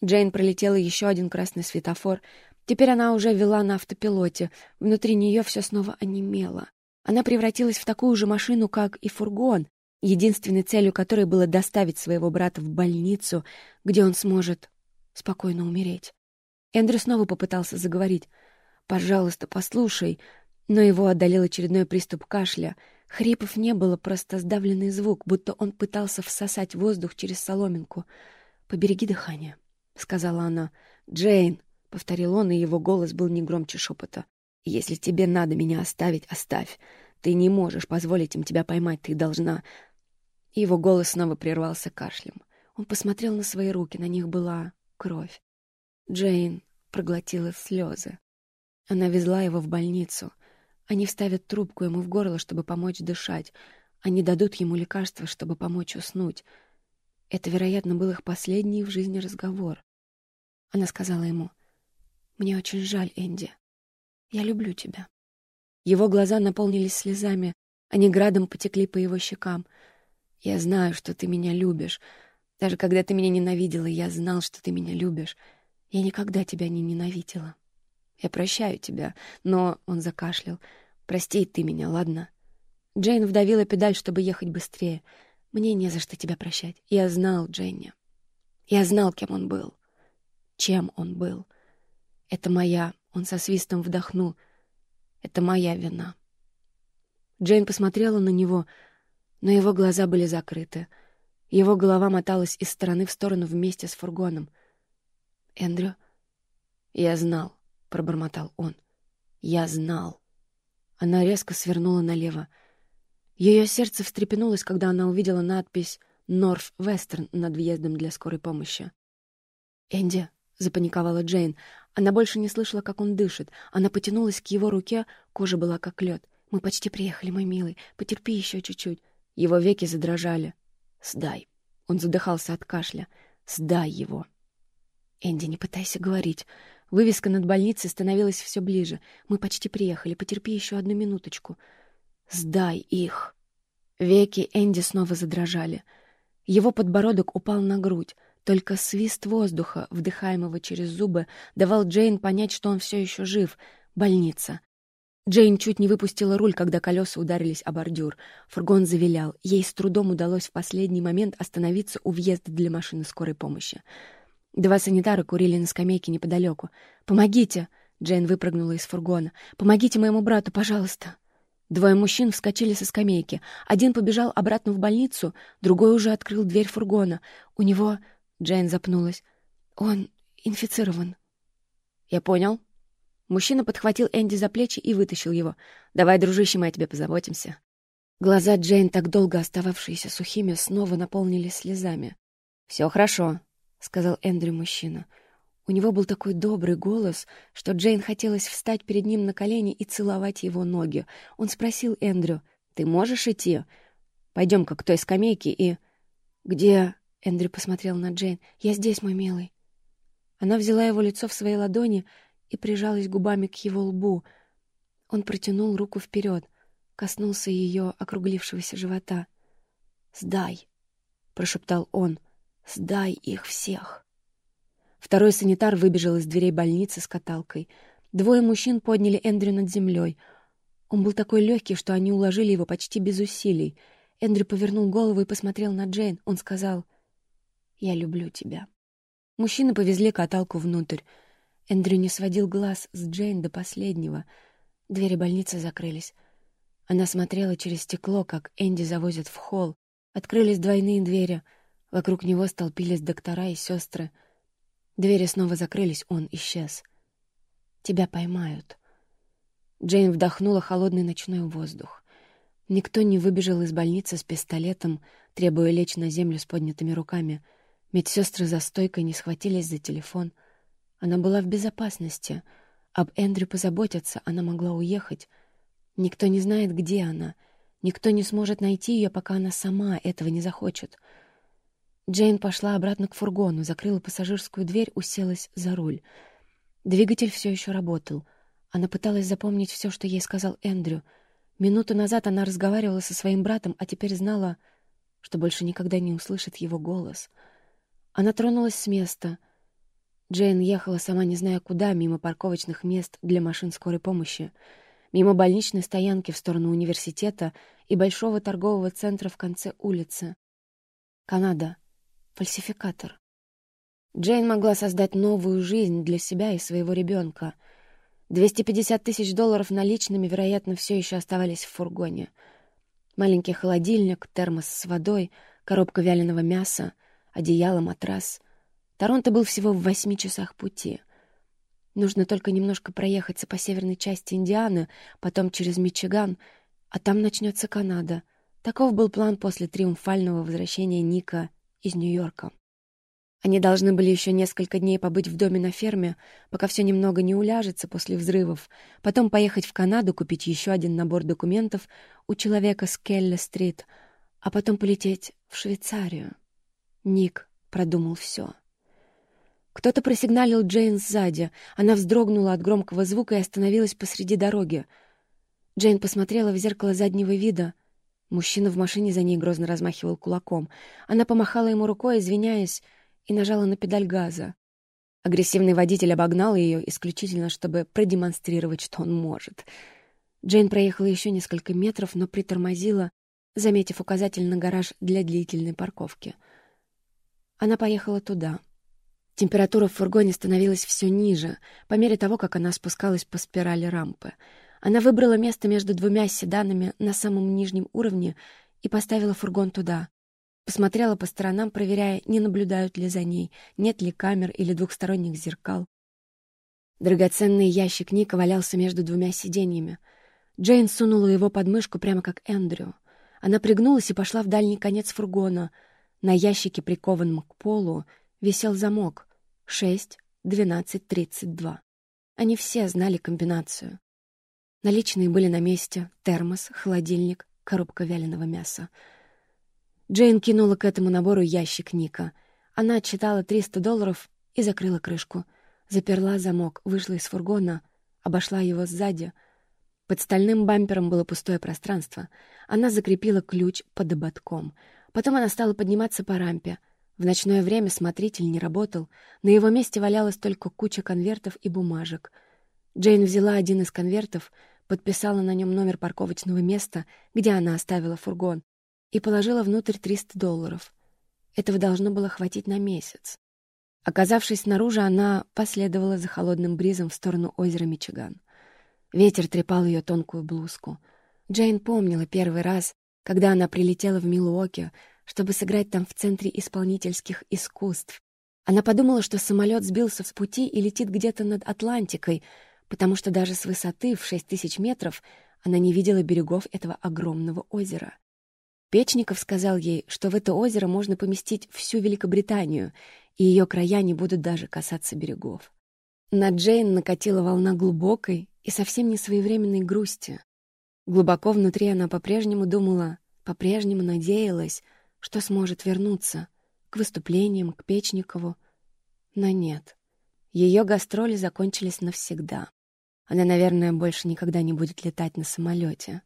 Джейн пролетела еще один красный светофор. Теперь она уже вела на автопилоте. Внутри нее все снова онемело. Она превратилась в такую же машину, как и фургон, единственной целью которой было доставить своего брата в больницу, где он сможет спокойно умереть. Эндрю снова попытался заговорить. «Пожалуйста, послушай», но его одолел очередной приступ кашля. Хрипов не было, просто сдавленный звук, будто он пытался всосать воздух через соломинку. «Побереги дыхание», — сказала она. «Джейн», — повторил он, и его голос был не громче шепота. Если тебе надо меня оставить, оставь. Ты не можешь позволить им тебя поймать, ты должна...» Его голос снова прервался кашлем. Он посмотрел на свои руки, на них была кровь. Джейн проглотила слезы. Она везла его в больницу. Они вставят трубку ему в горло, чтобы помочь дышать. Они дадут ему лекарства, чтобы помочь уснуть. Это, вероятно, был их последний в жизни разговор. Она сказала ему, «Мне очень жаль, Энди. Я люблю тебя». Его глаза наполнились слезами, они градом потекли по его щекам. «Я знаю, что ты меня любишь. Даже когда ты меня ненавидела, я знал, что ты меня любишь. Я никогда тебя не ненавидела. Я прощаю тебя, но...» — он закашлял. «Прости ты меня, ладно?» Джейн вдавила педаль, чтобы ехать быстрее. «Мне не за что тебя прощать. Я знал Дженни. Я знал, кем он был. Чем он был. Это моя он со свистом вдохнул. «Это моя вина». Джейн посмотрела на него, но его глаза были закрыты. Его голова моталась из стороны в сторону вместе с фургоном. «Эндрю?» «Я знал», — пробормотал он. «Я знал». Она резко свернула налево. Ее сердце встрепенулось, когда она увидела надпись «Норф Вестерн» над въездом для скорой помощи. «Энди», — запаниковала Джейн. Она больше не слышала, как он дышит. Она потянулась к его руке, кожа была как лед. «Мы почти приехали, мой милый. Потерпи еще чуть-чуть». Его веки задрожали. «Сдай!» Он задыхался от кашля. «Сдай его!» «Энди, не пытайся говорить!» Вывеска над больницей становилась все ближе. Мы почти приехали. Потерпи еще одну минуточку. «Сдай их!» Веки Энди снова задрожали. Его подбородок упал на грудь. Только свист воздуха, вдыхаемого через зубы, давал Джейн понять, что он все еще жив. Больница. Джейн чуть не выпустила руль, когда колеса ударились о бордюр. Фургон завилял. Ей с трудом удалось в последний момент остановиться у въезда для машины скорой помощи. Два санитара курили на скамейке неподалеку. «Помогите!» — Джейн выпрыгнула из фургона. «Помогите моему брату, пожалуйста!» Двое мужчин вскочили со скамейки. Один побежал обратно в больницу, другой уже открыл дверь фургона. У него... Джейн запнулась. «Он инфицирован». «Я понял». Мужчина подхватил Энди за плечи и вытащил его. «Давай, дружище, мы о тебе позаботимся». Глаза Джейн, так долго остававшиеся сухими, снова наполнились слезами. «Все хорошо», — сказал Эндрю мужчина. У него был такой добрый голос, что Джейн хотелось встать перед ним на колени и целовать его ноги. Он спросил Эндрю, «Ты можешь идти? Пойдем-ка к той скамейке и...» «Где?» — Эндрю посмотрел на Джейн. «Я здесь, мой милый». Она взяла его лицо в свои ладони и прижалась губами к его лбу. Он протянул руку вперед, коснулся ее округлившегося живота. «Сдай!» — прошептал он. «Сдай их всех!» Второй санитар выбежал из дверей больницы с каталкой. Двое мужчин подняли Эндрю над землей. Он был такой легкий, что они уложили его почти без усилий. Эндрю повернул голову и посмотрел на Джейн. Он сказал, «Я люблю тебя». Мужчины повезли каталку внутрь. Эндрю не сводил глаз с Джейн до последнего. Двери больницы закрылись. Она смотрела через стекло, как Энди завозят в холл. Открылись двойные двери. Вокруг него столпились доктора и сестры — Двери снова закрылись, он исчез. «Тебя поймают». Джейн вдохнула холодный ночной воздух. Никто не выбежал из больницы с пистолетом, требуя лечь на землю с поднятыми руками. Медсестры за стойкой не схватились за телефон. Она была в безопасности. Об Эндрю позаботятся, она могла уехать. Никто не знает, где она. Никто не сможет найти ее, пока она сама этого не захочет. Джейн пошла обратно к фургону, закрыла пассажирскую дверь, уселась за руль. Двигатель все еще работал. Она пыталась запомнить все, что ей сказал Эндрю. Минуту назад она разговаривала со своим братом, а теперь знала, что больше никогда не услышит его голос. Она тронулась с места. Джейн ехала сама не зная куда, мимо парковочных мест для машин скорой помощи, мимо больничной стоянки в сторону университета и большого торгового центра в конце улицы. Канада фальсификатор. Джейн могла создать новую жизнь для себя и своего ребенка. 250 тысяч долларов наличными, вероятно, все еще оставались в фургоне. Маленький холодильник, термос с водой, коробка вяленого мяса, одеяло, матрас. Торонто был всего в восьми часах пути. Нужно только немножко проехаться по северной части Индианы, потом через Мичиган, а там начнется Канада. Таков был план после триумфального возвращения Ника из Нью-Йорка. Они должны были еще несколько дней побыть в доме на ферме, пока все немного не уляжется после взрывов, потом поехать в Канаду, купить еще один набор документов у человека с Келли-стрит, а потом полететь в Швейцарию. Ник продумал все. Кто-то просигналил Джейн сзади. Она вздрогнула от громкого звука и остановилась посреди дороги. Джейн посмотрела в зеркало заднего вида — Мужчина в машине за ней грозно размахивал кулаком. Она помахала ему рукой, извиняясь, и нажала на педаль газа. Агрессивный водитель обогнал ее исключительно, чтобы продемонстрировать, что он может. Джейн проехала еще несколько метров, но притормозила, заметив указатель на гараж для длительной парковки. Она поехала туда. Температура в фургоне становилась все ниже, по мере того, как она спускалась по спирали рампы — она выбрала место между двумя седанами на самом нижнем уровне и поставила фургон туда. Посмотрела по сторонам, проверяя, не наблюдают ли за ней, нет ли камер или двухсторонних зеркал. Драгоценный ящик Ника валялся между двумя сиденьями. Джейн сунула его под мышку прямо как Эндрю. Она пригнулась и пошла в дальний конец фургона. На ящике, прикованном к полу, висел замок. Шесть, двенадцать, тридцать два. Они все знали комбинацию. Наличные были на месте. Термос, холодильник, коробка вяленого мяса. Джейн кинула к этому набору ящик Ника. Она отчитала 300 долларов и закрыла крышку. Заперла замок, вышла из фургона, обошла его сзади. Под стальным бампером было пустое пространство. Она закрепила ключ под ободком. Потом она стала подниматься по рампе. В ночное время смотритель не работал. На его месте валялась только куча конвертов и бумажек. Джейн взяла один из конвертов, подписала на нем номер парковочного места, где она оставила фургон, и положила внутрь 300 долларов. Этого должно было хватить на месяц. Оказавшись снаружи, она последовала за холодным бризом в сторону озера Мичиган. Ветер трепал ее тонкую блузку. Джейн помнила первый раз, когда она прилетела в Милуоке, чтобы сыграть там в Центре исполнительских искусств. Она подумала, что самолет сбился с пути и летит где-то над Атлантикой, потому что даже с высоты в шесть тысяч метров она не видела берегов этого огромного озера. Печников сказал ей, что в это озеро можно поместить всю Великобританию, и ее края не будут даже касаться берегов. На Джейн накатила волна глубокой и совсем не своевременной грусти. Глубоко внутри она по-прежнему думала, по-прежнему надеялась, что сможет вернуться к выступлениям, к Печникову. Но нет. Ее гастроли закончились навсегда. Она, наверное, больше никогда не будет летать на самолете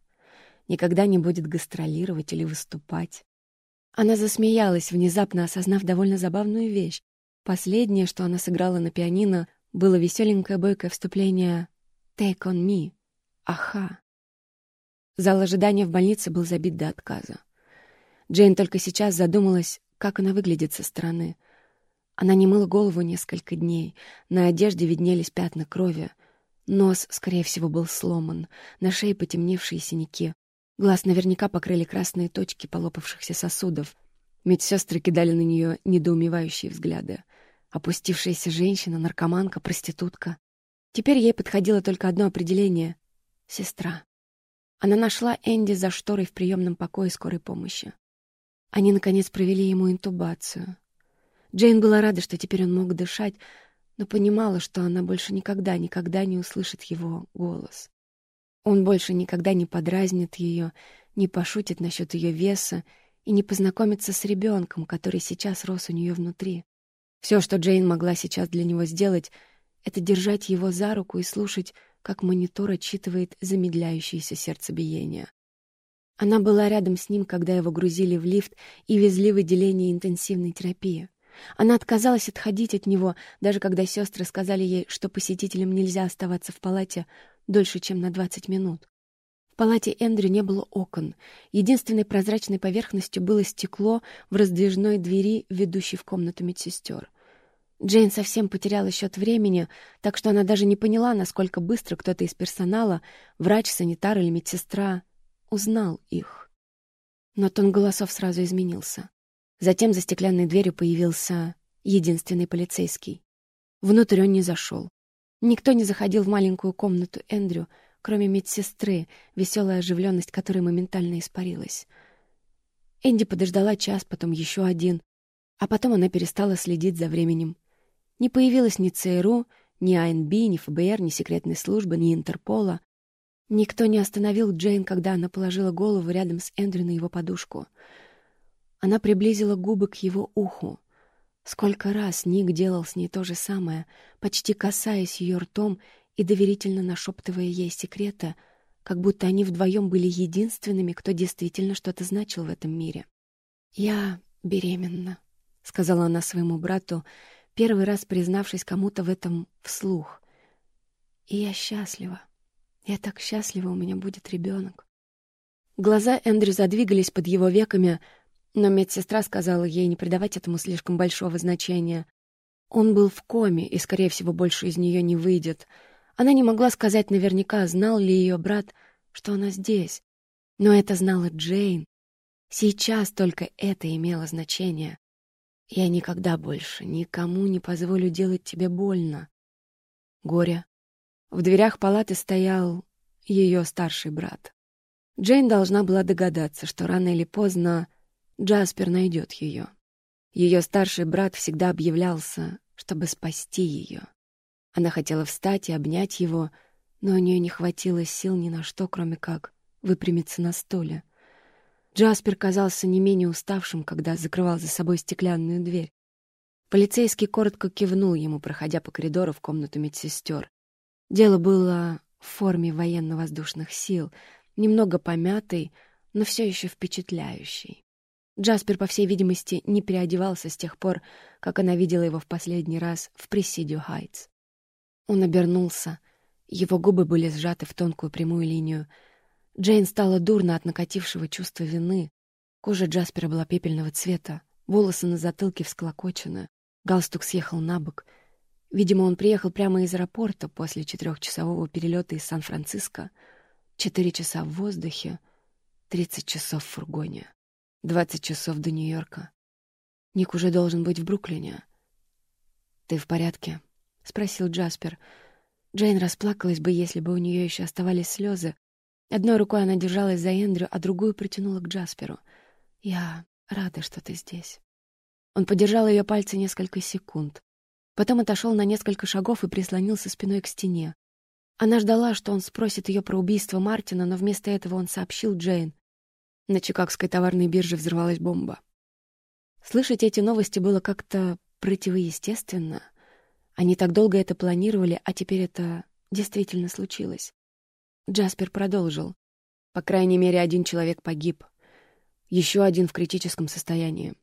никогда не будет гастролировать или выступать. Она засмеялась, внезапно осознав довольно забавную вещь. Последнее, что она сыграла на пианино, было веселенькое бойкое вступление «Take on me» — «Аха». Зал ожидания в больнице был забит до отказа. Джейн только сейчас задумалась, как она выглядит со стороны. Она не мыла голову несколько дней, на одежде виднелись пятна крови, нос, скорее всего, был сломан, на шее потемневшие синяки. Глаз наверняка покрыли красные точки полопавшихся сосудов. Медсестры кидали на нее недоумевающие взгляды. Опустившаяся женщина, наркоманка, проститутка. Теперь ей подходило только одно определение — сестра. Она нашла Энди за шторой в приемном покое скорой помощи. Они, наконец, провели ему интубацию. Джейн была рада, что теперь он мог дышать, но понимала, что она больше никогда, никогда не услышит его голос. Он больше никогда не подразнит ее, не пошутит насчет ее веса и не познакомится с ребенком, который сейчас рос у нее внутри. Все, что Джейн могла сейчас для него сделать, это держать его за руку и слушать, как монитор отчитывает замедляющееся сердцебиение. Она была рядом с ним, когда его грузили в лифт и везли в отделение интенсивной терапии. Она отказалась отходить от него, даже когда сестры сказали ей, что посетителям нельзя оставаться в палате дольше, чем на 20 минут. В палате Эндрю не было окон. Единственной прозрачной поверхностью было стекло в раздвижной двери, ведущей в комнату медсестер. Джейн совсем потеряла счет времени, так что она даже не поняла, насколько быстро кто-то из персонала, врач, санитар или медсестра, узнал их. Но тон голосов сразу изменился. Затем за стеклянной дверью появился единственный полицейский. Внутрь он не зашел. Никто не заходил в маленькую комнату Эндрю, кроме медсестры, веселая оживленность которой моментально испарилась. Энди подождала час, потом еще один, а потом она перестала следить за временем. Не появилась ни ЦРУ, ни АНБ, ни ФБР, ни секретной службы, ни Интерпола. Никто не остановил Джейн, когда она положила голову рядом с Эндрю на его подушку. Она приблизила губы к его уху. Сколько раз Ник делал с ней то же самое, почти касаясь ее ртом и доверительно нашептывая ей секреты, как будто они вдвоем были единственными, кто действительно что-то значил в этом мире. «Я беременна», — сказала она своему брату, первый раз признавшись кому-то в этом вслух. «И я счастлива. Я так счастлива, у меня будет ребенок». Глаза Эндрю задвигались под его веками, но медсестра сказала ей не придавать этому слишком большого значения. Он был в коме, и, скорее всего, больше из нее не выйдет. Она не могла сказать наверняка, знал ли ее брат, что она здесь. Но это знала Джейн. Сейчас только это имело значение. Я никогда больше никому не позволю делать тебе больно. Горе. В дверях палаты стоял ее старший брат. Джейн должна была догадаться, что рано или поздно Джаспер найдет ее. Ее старший брат всегда объявлялся, чтобы спасти ее. Она хотела встать и обнять его, но у нее не хватило сил ни на что, кроме как выпрямиться на стуле. Джаспер казался не менее уставшим, когда закрывал за собой стеклянную дверь. Полицейский коротко кивнул ему, проходя по коридору в комнату медсестер. Дело было в форме военно-воздушных сил, немного помятый, но все еще впечатляющий. Джаспер, по всей видимости, не переодевался с тех пор, как она видела его в последний раз в Пресидио Хайтс. Он обернулся. Его губы были сжаты в тонкую прямую линию. Джейн стала дурно от накатившего чувства вины. Кожа Джаспера была пепельного цвета, волосы на затылке всклокочены, галстук съехал на бок. Видимо, он приехал прямо из аэропорта после четырехчасового перелета из Сан-Франциско. Четыре часа в воздухе, тридцать часов в фургоне. Двадцать часов до Нью-Йорка. Ник уже должен быть в Бруклине. «Ты в порядке?» — спросил Джаспер. Джейн расплакалась бы, если бы у нее еще оставались слезы. Одной рукой она держалась за Эндрю, а другую протянула к Джасперу. «Я рада, что ты здесь». Он подержал ее пальцы несколько секунд. Потом отошел на несколько шагов и прислонился спиной к стене. Она ждала, что он спросит ее про убийство Мартина, но вместо этого он сообщил Джейн. На Чикагской товарной бирже взорвалась бомба. Слышать эти новости было как-то противоестественно. Они так долго это планировали, а теперь это действительно случилось. Джаспер продолжил. По крайней мере, один человек погиб. Еще один в критическом состоянии.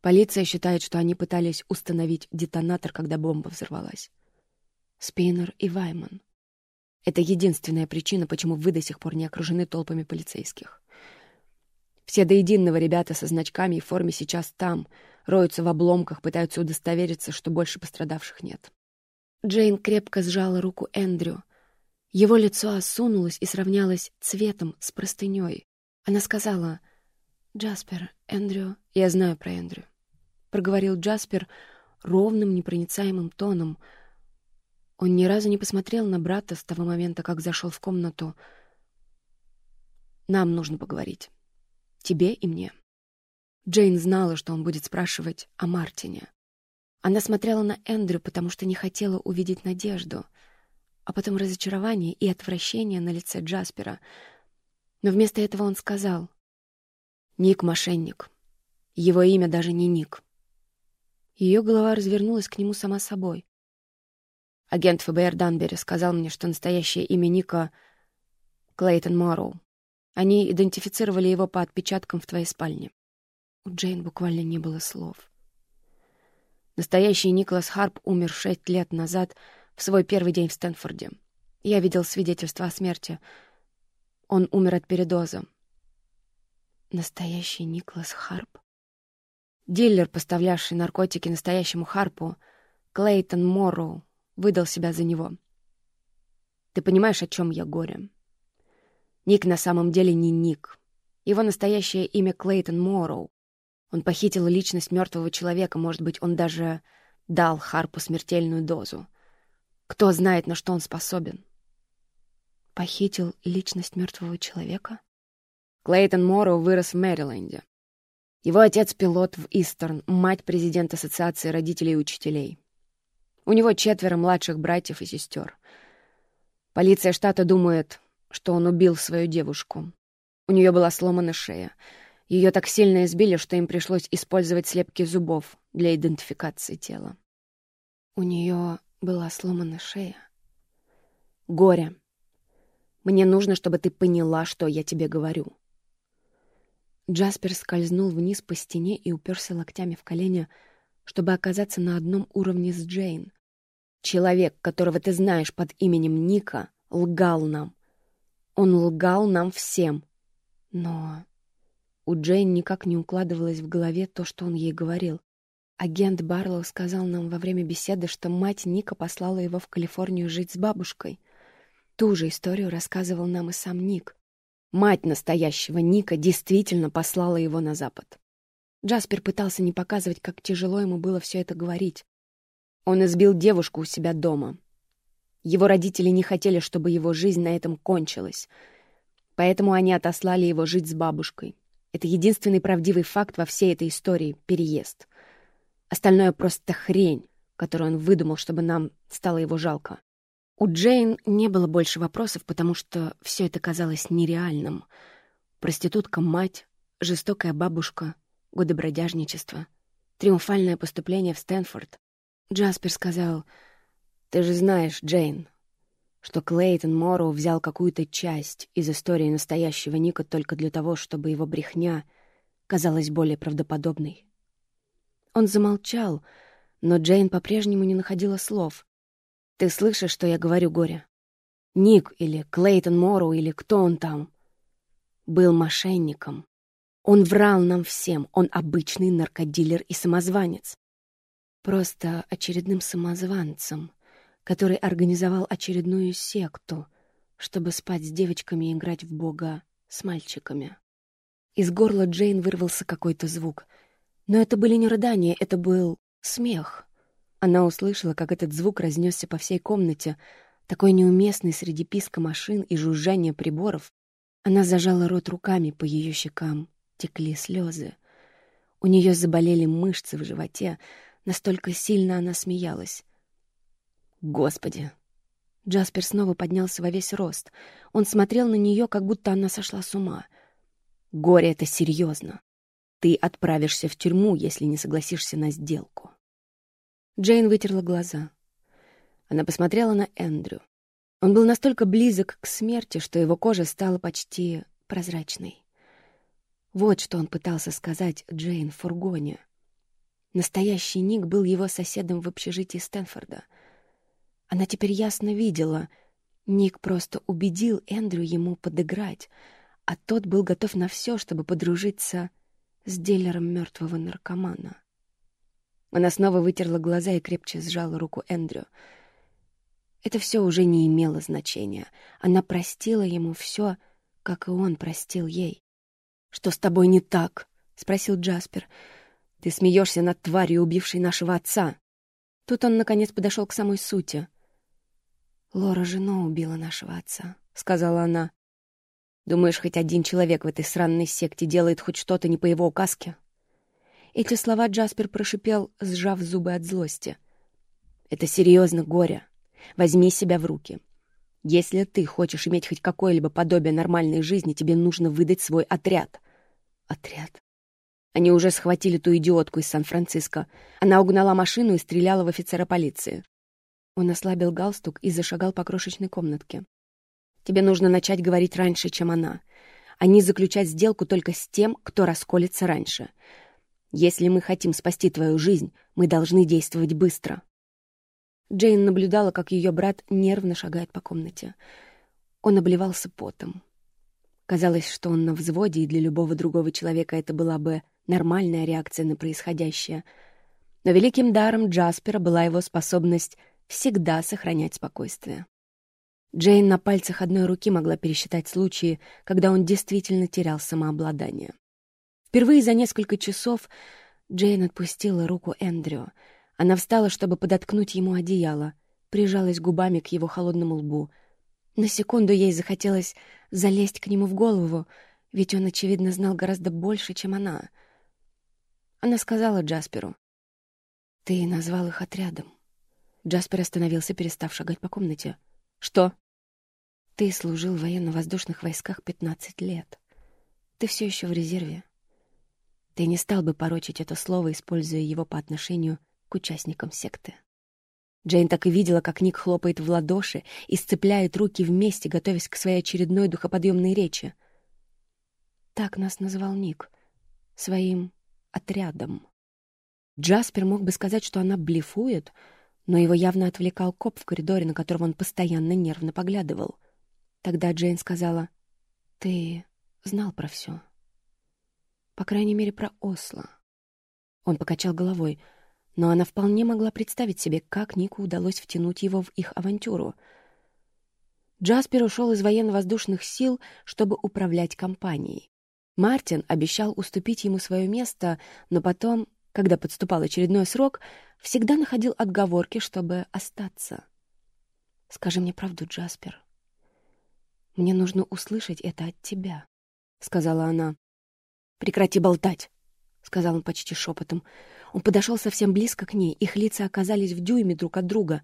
Полиция считает, что они пытались установить детонатор, когда бомба взорвалась. Спиннер и Вайман. Это единственная причина, почему вы до сих пор не окружены толпами полицейских. Все до единого ребята со значками и в форме сейчас там, роются в обломках, пытаются удостовериться, что больше пострадавших нет. Джейн крепко сжала руку Эндрю. Его лицо осунулось и сравнялось цветом с простыней. Она сказала, «Джаспер, Эндрю...» «Я знаю про Эндрю», — проговорил Джаспер ровным, непроницаемым тоном. Он ни разу не посмотрел на брата с того момента, как зашел в комнату. «Нам нужно поговорить». Тебе и мне. Джейн знала, что он будет спрашивать о Мартине. Она смотрела на Эндрю, потому что не хотела увидеть надежду, а потом разочарование и отвращение на лице Джаспера. Но вместо этого он сказал, «Ник — мошенник. Его имя даже не Ник». Ее голова развернулась к нему сама собой. Агент ФБР Данбери сказал мне, что настоящее имя Ника — Клейтон Морроу. Они идентифицировали его по отпечаткам в твоей спальне. У Джейн буквально не было слов. Настоящий Николас Харп умер шесть лет назад в свой первый день в Стэнфорде. Я видел свидетельство о смерти. Он умер от передоза. Настоящий Николас Харп? Диллер, поставлявший наркотики настоящему Харпу, Клейтон Морроу, выдал себя за него. Ты понимаешь, о чем я горе? Ник на самом деле не Ник. Его настоящее имя Клейтон Морроу. Он похитил личность мертвого человека, может быть, он даже дал Харпу смертельную дозу. Кто знает, на что он способен? Похитил личность мертвого человека? Клейтон Морроу вырос в Мэриленде. Его отец — пилот в Истерн, мать — президент Ассоциации родителей и учителей. У него четверо младших братьев и сестер. Полиция штата думает, что он убил свою девушку. У нее была сломана шея. Ее так сильно избили, что им пришлось использовать слепки зубов для идентификации тела. У нее была сломана шея. Горе. Мне нужно, чтобы ты поняла, что я тебе говорю. Джаспер скользнул вниз по стене и уперся локтями в колени, чтобы оказаться на одном уровне с Джейн. Человек, которого ты знаешь под именем Ника, лгал нам, он лгал нам всем. Но у Джейн никак не укладывалось в голове то, что он ей говорил. Агент Барлоу сказал нам во время беседы, что мать Ника послала его в Калифорнию жить с бабушкой. Ту же историю рассказывал нам и сам Ник. Мать настоящего Ника действительно послала его на запад. Джаспер пытался не показывать, как тяжело ему было все это говорить. Он избил девушку у себя дома, его родители не хотели, чтобы его жизнь на этом кончилась. Поэтому они отослали его жить с бабушкой. Это единственный правдивый факт во всей этой истории — переезд. Остальное просто хрень, которую он выдумал, чтобы нам стало его жалко. У Джейн не было больше вопросов, потому что все это казалось нереальным. Проститутка-мать, жестокая бабушка, годы бродяжничества, триумфальное поступление в Стэнфорд. Джаспер сказал, «Ты же знаешь, Джейн, что Клейтон Морроу взял какую-то часть из истории настоящего Ника только для того, чтобы его брехня казалась более правдоподобной». Он замолчал, но Джейн по-прежнему не находила слов. «Ты слышишь, что я говорю, Горе? Ник или Клейтон Морроу или кто он там был мошенником. Он врал нам всем, он обычный наркодилер и самозванец. Просто очередным самозванцем, который организовал очередную секту, чтобы спать с девочками и играть в бога с мальчиками. Из горла Джейн вырвался какой-то звук. Но это были не рыдания, это был смех. Она услышала, как этот звук разнесся по всей комнате, такой неуместный среди писка машин и жужжания приборов. Она зажала рот руками, по ее щекам текли слезы. У нее заболели мышцы в животе, настолько сильно она смеялась. «Господи!» Джаспер снова поднялся во весь рост. Он смотрел на нее, как будто она сошла с ума. «Горе — это серьезно. Ты отправишься в тюрьму, если не согласишься на сделку». Джейн вытерла глаза. Она посмотрела на Эндрю. Он был настолько близок к смерти, что его кожа стала почти прозрачной. Вот что он пытался сказать Джейн в фургоне. Настоящий Ник был его соседом в общежитии Стэнфорда. Она теперь ясно видела. Ник просто убедил Эндрю ему подыграть, а тот был готов на все, чтобы подружиться с дилером мертвого наркомана. Она снова вытерла глаза и крепче сжала руку Эндрю — это все уже не имело значения. Она простила ему все, как и он простил ей. «Что с тобой не так?» — спросил Джаспер. «Ты смеешься над тварью, убившей нашего отца». Тут он, наконец, подошел к самой сути. «Лора жена убила нашего отца», — сказала она. «Думаешь, хоть один человек в этой сранной секте делает хоть что-то не по его указке?» Эти слова Джаспер прошипел, сжав зубы от злости. «Это серьезно, горе. Возьми себя в руки. Если ты хочешь иметь хоть какое-либо подобие нормальной жизни, тебе нужно выдать свой отряд. Отряд? Они уже схватили ту идиотку из Сан-Франциско. Она угнала машину и стреляла в офицера полиции. Он ослабил галстук и зашагал по крошечной комнатке. Тебе нужно начать говорить раньше, чем она. Они заключать сделку только с тем, кто расколется раньше. Если мы хотим спасти твою жизнь, мы должны действовать быстро. Джейн наблюдала, как ее брат нервно шагает по комнате. Он обливался потом. Казалось, что он на взводе, и для любого другого человека это была бы нормальная реакция на происходящее. Но великим даром Джаспера была его способность всегда сохранять спокойствие. Джейн на пальцах одной руки могла пересчитать случаи, когда он действительно терял самообладание. Впервые за несколько часов Джейн отпустила руку Эндрю — она встала, чтобы подоткнуть ему одеяло, прижалась губами к его холодному лбу. На секунду ей захотелось залезть к нему в голову, ведь он, очевидно, знал гораздо больше, чем она. Она сказала Джасперу. «Ты назвал их отрядом». Джаспер остановился, перестав шагать по комнате. «Что?» «Ты служил в военно-воздушных войсках 15 лет. Ты все еще в резерве. Ты не стал бы порочить это слово, используя его по отношению к участникам секты. Джейн так и видела, как Ник хлопает в ладоши и сцепляет руки вместе, готовясь к своей очередной духоподъемной речи. Так нас называл Ник. Своим отрядом. Джаспер мог бы сказать, что она блефует, но его явно отвлекал коп в коридоре, на которого он постоянно нервно поглядывал. Тогда Джейн сказала, «Ты знал про все. По крайней мере, про Осло». Он покачал головой — но она вполне могла представить себе, как Нику удалось втянуть его в их авантюру. Джаспер ушел из военно-воздушных сил, чтобы управлять компанией. Мартин обещал уступить ему свое место, но потом, когда подступал очередной срок, всегда находил отговорки, чтобы остаться. «Скажи мне правду, Джаспер. Мне нужно услышать это от тебя», — сказала она. «Прекрати болтать», — сказал он почти шепотом. Он подошел совсем близко к ней, их лица оказались в дюйме друг от друга.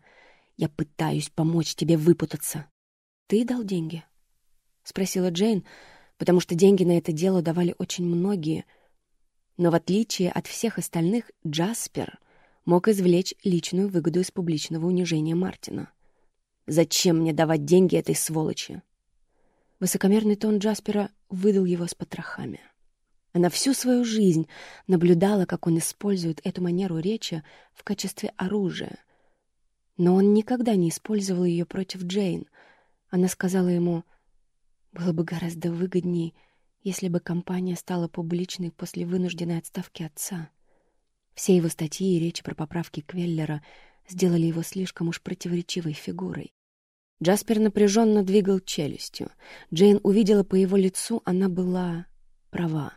«Я пытаюсь помочь тебе выпутаться». «Ты дал деньги?» — спросила Джейн, потому что деньги на это дело давали очень многие. Но в отличие от всех остальных, Джаспер мог извлечь личную выгоду из публичного унижения Мартина. «Зачем мне давать деньги этой сволочи?» Высокомерный тон Джаспера выдал его с потрохами. Она всю свою жизнь наблюдала, как он использует эту манеру речи в качестве оружия. Но он никогда не использовал ее против Джейн. Она сказала ему, «Было бы гораздо выгоднее, если бы компания стала публичной после вынужденной отставки отца». Все его статьи и речи про поправки Квеллера сделали его слишком уж противоречивой фигурой. Джаспер напряженно двигал челюстью. Джейн увидела по его лицу, она была права.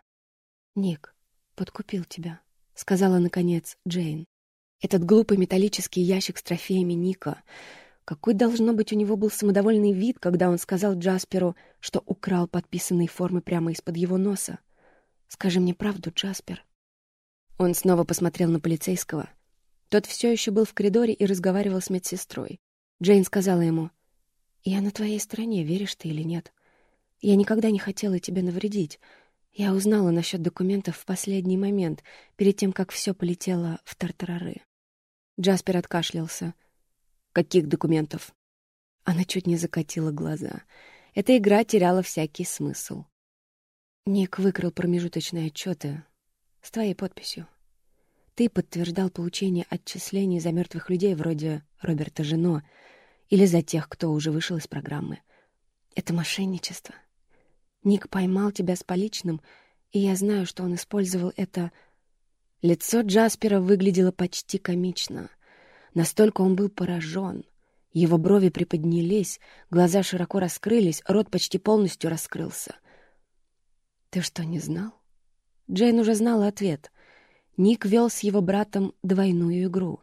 «Ник подкупил тебя», — сказала, наконец, Джейн. Этот глупый металлический ящик с трофеями Ника. Какой, должно быть, у него был самодовольный вид, когда он сказал Джасперу, что украл подписанные формы прямо из-под его носа. «Скажи мне правду, Джаспер». Он снова посмотрел на полицейского. Тот все еще был в коридоре и разговаривал с медсестрой. Джейн сказала ему, «Я на твоей стороне, веришь ты или нет? Я никогда не хотела тебе навредить». Я узнала насчет документов в последний момент, перед тем, как все полетело в тартарары. Джаспер откашлялся. «Каких документов?» Она чуть не закатила глаза. Эта игра теряла всякий смысл. Ник выкрал промежуточные отчеты с твоей подписью. Ты подтверждал получение отчислений за мертвых людей вроде Роберта Жено или за тех, кто уже вышел из программы. Это мошенничество. Ник поймал тебя с поличным, и я знаю, что он использовал это... Лицо Джаспера выглядело почти комично. Настолько он был поражен. Его брови приподнялись, глаза широко раскрылись, рот почти полностью раскрылся. «Ты что, не знал?» Джейн уже знала ответ. Ник вел с его братом двойную игру.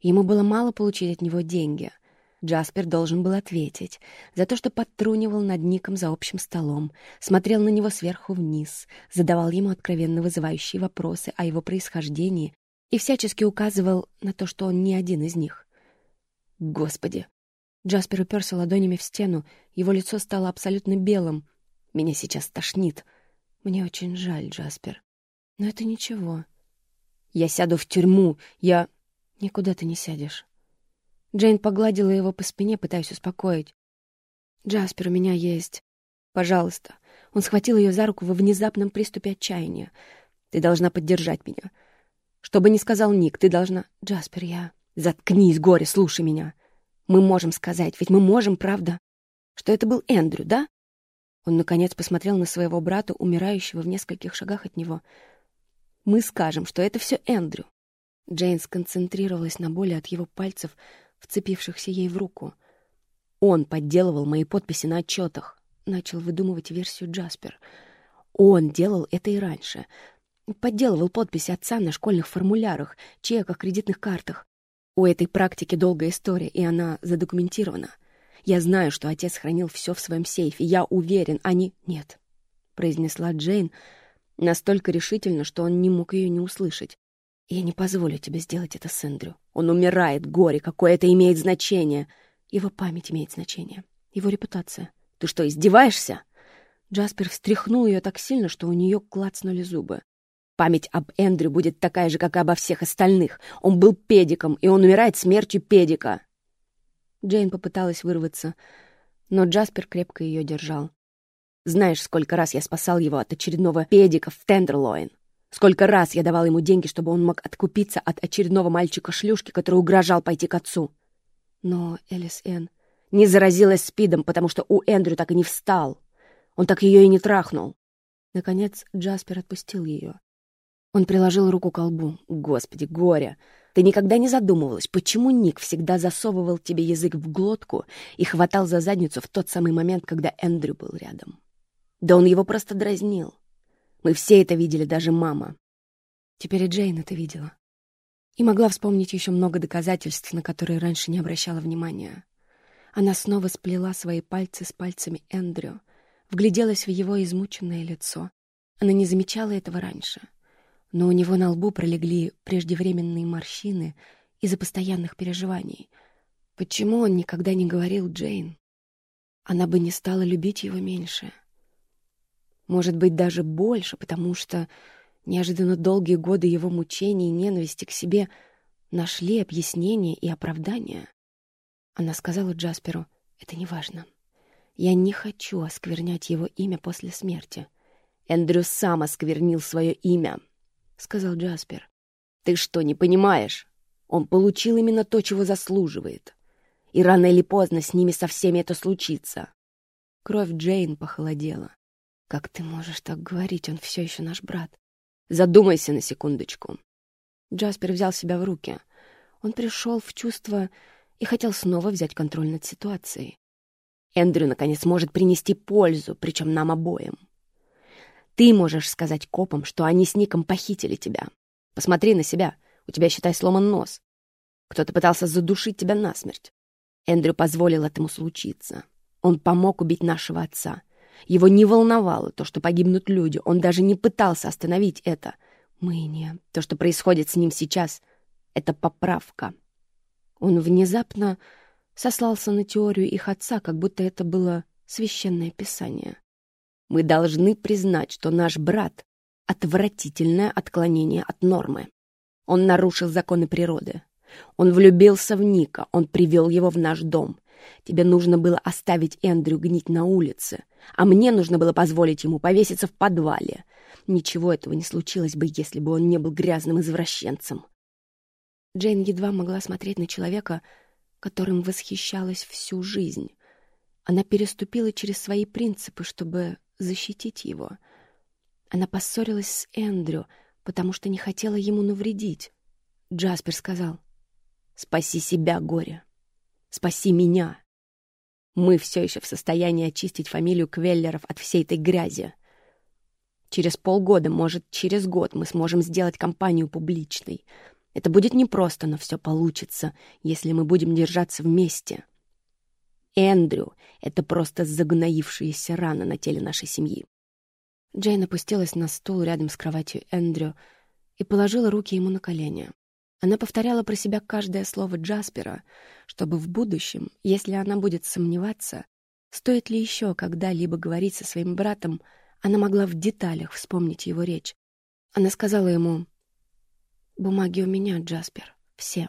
Ему было мало получить от него деньги — Джаспер должен был ответить за то, что подтрунивал над Ником за общим столом, смотрел на него сверху вниз, задавал ему откровенно вызывающие вопросы о его происхождении и всячески указывал на то, что он не один из них. Господи! Джаспер уперся ладонями в стену, его лицо стало абсолютно белым. Меня сейчас тошнит. Мне очень жаль, Джаспер. Но это ничего. Я сяду в тюрьму, я... Никуда ты не сядешь. Джейн погладила его по спине, пытаясь успокоить. «Джаспер, у меня есть. Пожалуйста». Он схватил ее за руку во внезапном приступе отчаяния. «Ты должна поддержать меня. Что бы ни сказал Ник, ты должна...» «Джаспер, я...» «Заткнись, горе, слушай меня. Мы можем сказать, ведь мы можем, правда, что это был Эндрю, да?» Он, наконец, посмотрел на своего брата, умирающего в нескольких шагах от него. «Мы скажем, что это все Эндрю». Джейн сконцентрировалась на боли от его пальцев, вцепившихся ей в руку. Он подделывал мои подписи на отчетах, начал выдумывать версию Джаспер. Он делал это и раньше. Подделывал подписи отца на школьных формулярах, чеках, кредитных картах. У этой практики долгая история, и она задокументирована. Я знаю, что отец хранил все в своем сейфе. Я уверен, они... Нет, — произнесла Джейн настолько решительно, что он не мог ее не услышать. Я не позволю тебе сделать это с Эндрю. Он умирает, горе, какое это имеет значение. Его память имеет значение. Его репутация. Ты что, издеваешься? Джаспер встряхнул ее так сильно, что у нее клацнули зубы. Память об Эндрю будет такая же, как и обо всех остальных. Он был педиком, и он умирает смертью педика. Джейн попыталась вырваться, но Джаспер крепко ее держал. Знаешь, сколько раз я спасал его от очередного педика в Тендерлоин? Сколько раз я давал ему деньги, чтобы он мог откупиться от очередного мальчика-шлюшки, который угрожал пойти к отцу. Но Элис Энн не заразилась спидом, потому что у Эндрю так и не встал. Он так ее и не трахнул. Наконец Джаспер отпустил ее. Он приложил руку к колбу. «Господи, горе! Ты никогда не задумывалась, почему Ник всегда засовывал тебе язык в глотку и хватал за задницу в тот самый момент, когда Эндрю был рядом? Да он его просто дразнил. Мы все это видели, даже мама. Теперь и Джейн это видела. И могла вспомнить еще много доказательств, на которые раньше не обращала внимания. Она снова сплела свои пальцы с пальцами Эндрю, вгляделась в его измученное лицо. Она не замечала этого раньше, но у него на лбу пролегли преждевременные морщины из-за постоянных переживаний. Почему он никогда не говорил Джейн? Она бы не стала любить его меньше — Может быть, даже больше, потому что неожиданно долгие годы его мучений и ненависти к себе нашли объяснение и оправдание. Она сказала Джасперу, «Это не важно. Я не хочу осквернять его имя после смерти». «Эндрю сам осквернил свое имя», — сказал Джаспер. «Ты что, не понимаешь? Он получил именно то, чего заслуживает. И рано или поздно с ними со всеми это случится». Кровь Джейн похолодела. «Как ты можешь так говорить? Он все еще наш брат». «Задумайся на секундочку». Джаспер взял себя в руки. Он пришел в чувство и хотел снова взять контроль над ситуацией. Эндрю, наконец, может принести пользу, причем нам обоим. Ты можешь сказать копам, что они с Ником похитили тебя. Посмотри на себя. У тебя, считай, сломан нос. Кто-то пытался задушить тебя насмерть. Эндрю позволил этому случиться. Он помог убить нашего отца. Его не волновало то, что погибнут люди. Он даже не пытался остановить это. Мы не. То, что происходит с ним сейчас, — это поправка. Он внезапно сослался на теорию их отца, как будто это было священное писание. Мы должны признать, что наш брат — отвратительное отклонение от нормы. Он нарушил законы природы. Он влюбился в Ника, он привел его в наш дом. Тебе нужно было оставить Эндрю гнить на улице, а мне нужно было позволить ему повеситься в подвале. Ничего этого не случилось бы, если бы он не был грязным извращенцем. Джейн едва могла смотреть на человека, которым восхищалась всю жизнь. Она переступила через свои принципы, чтобы защитить его. Она поссорилась с Эндрю, потому что не хотела ему навредить. Джаспер сказал, «Спаси себя, горе. Спаси меня. Мы все еще в состоянии очистить фамилию Квеллеров от всей этой грязи. Через полгода, может, через год мы сможем сделать компанию публичной. Это будет непросто, но все получится, если мы будем держаться вместе. Эндрю — это просто загноившаяся рана на теле нашей семьи. Джейн опустилась на стул рядом с кроватью Эндрю и положила руки ему на колени. Она повторяла про себя каждое слово Джаспера, чтобы в будущем, если она будет сомневаться, стоит ли еще когда-либо говорить со своим братом, она могла в деталях вспомнить его речь. Она сказала ему, «Бумаги у меня, Джаспер, все.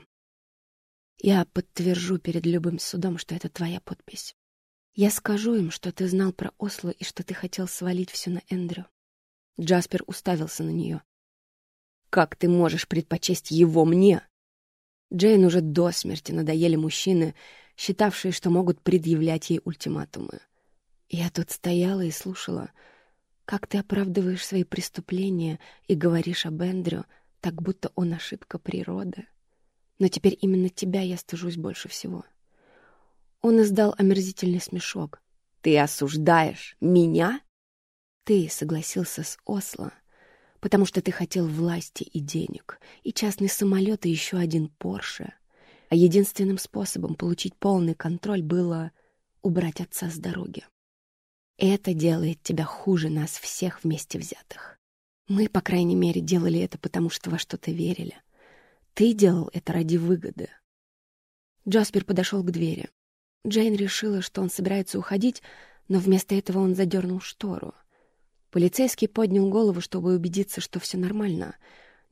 Я подтвержу перед любым судом, что это твоя подпись. Я скажу им, что ты знал про Осло и что ты хотел свалить все на Эндрю». Джаспер уставился на нее. Как ты можешь предпочесть его мне?» Джейн уже до смерти надоели мужчины, считавшие, что могут предъявлять ей ультиматумы. Я тут стояла и слушала, как ты оправдываешь свои преступления и говоришь об Эндрю, так будто он ошибка природы. Но теперь именно тебя я стыжусь больше всего. Он издал омерзительный смешок. «Ты осуждаешь меня?» «Ты согласился с Осло, потому что ты хотел власти и денег, и частный самолет, и еще один Порше. А единственным способом получить полный контроль было убрать отца с дороги. Это делает тебя хуже нас всех вместе взятых. Мы, по крайней мере, делали это потому, что во что-то верили. Ты делал это ради выгоды. Джаспер подошел к двери. Джейн решила, что он собирается уходить, но вместо этого он задернул штору. Полицейский поднял голову, чтобы убедиться, что все нормально.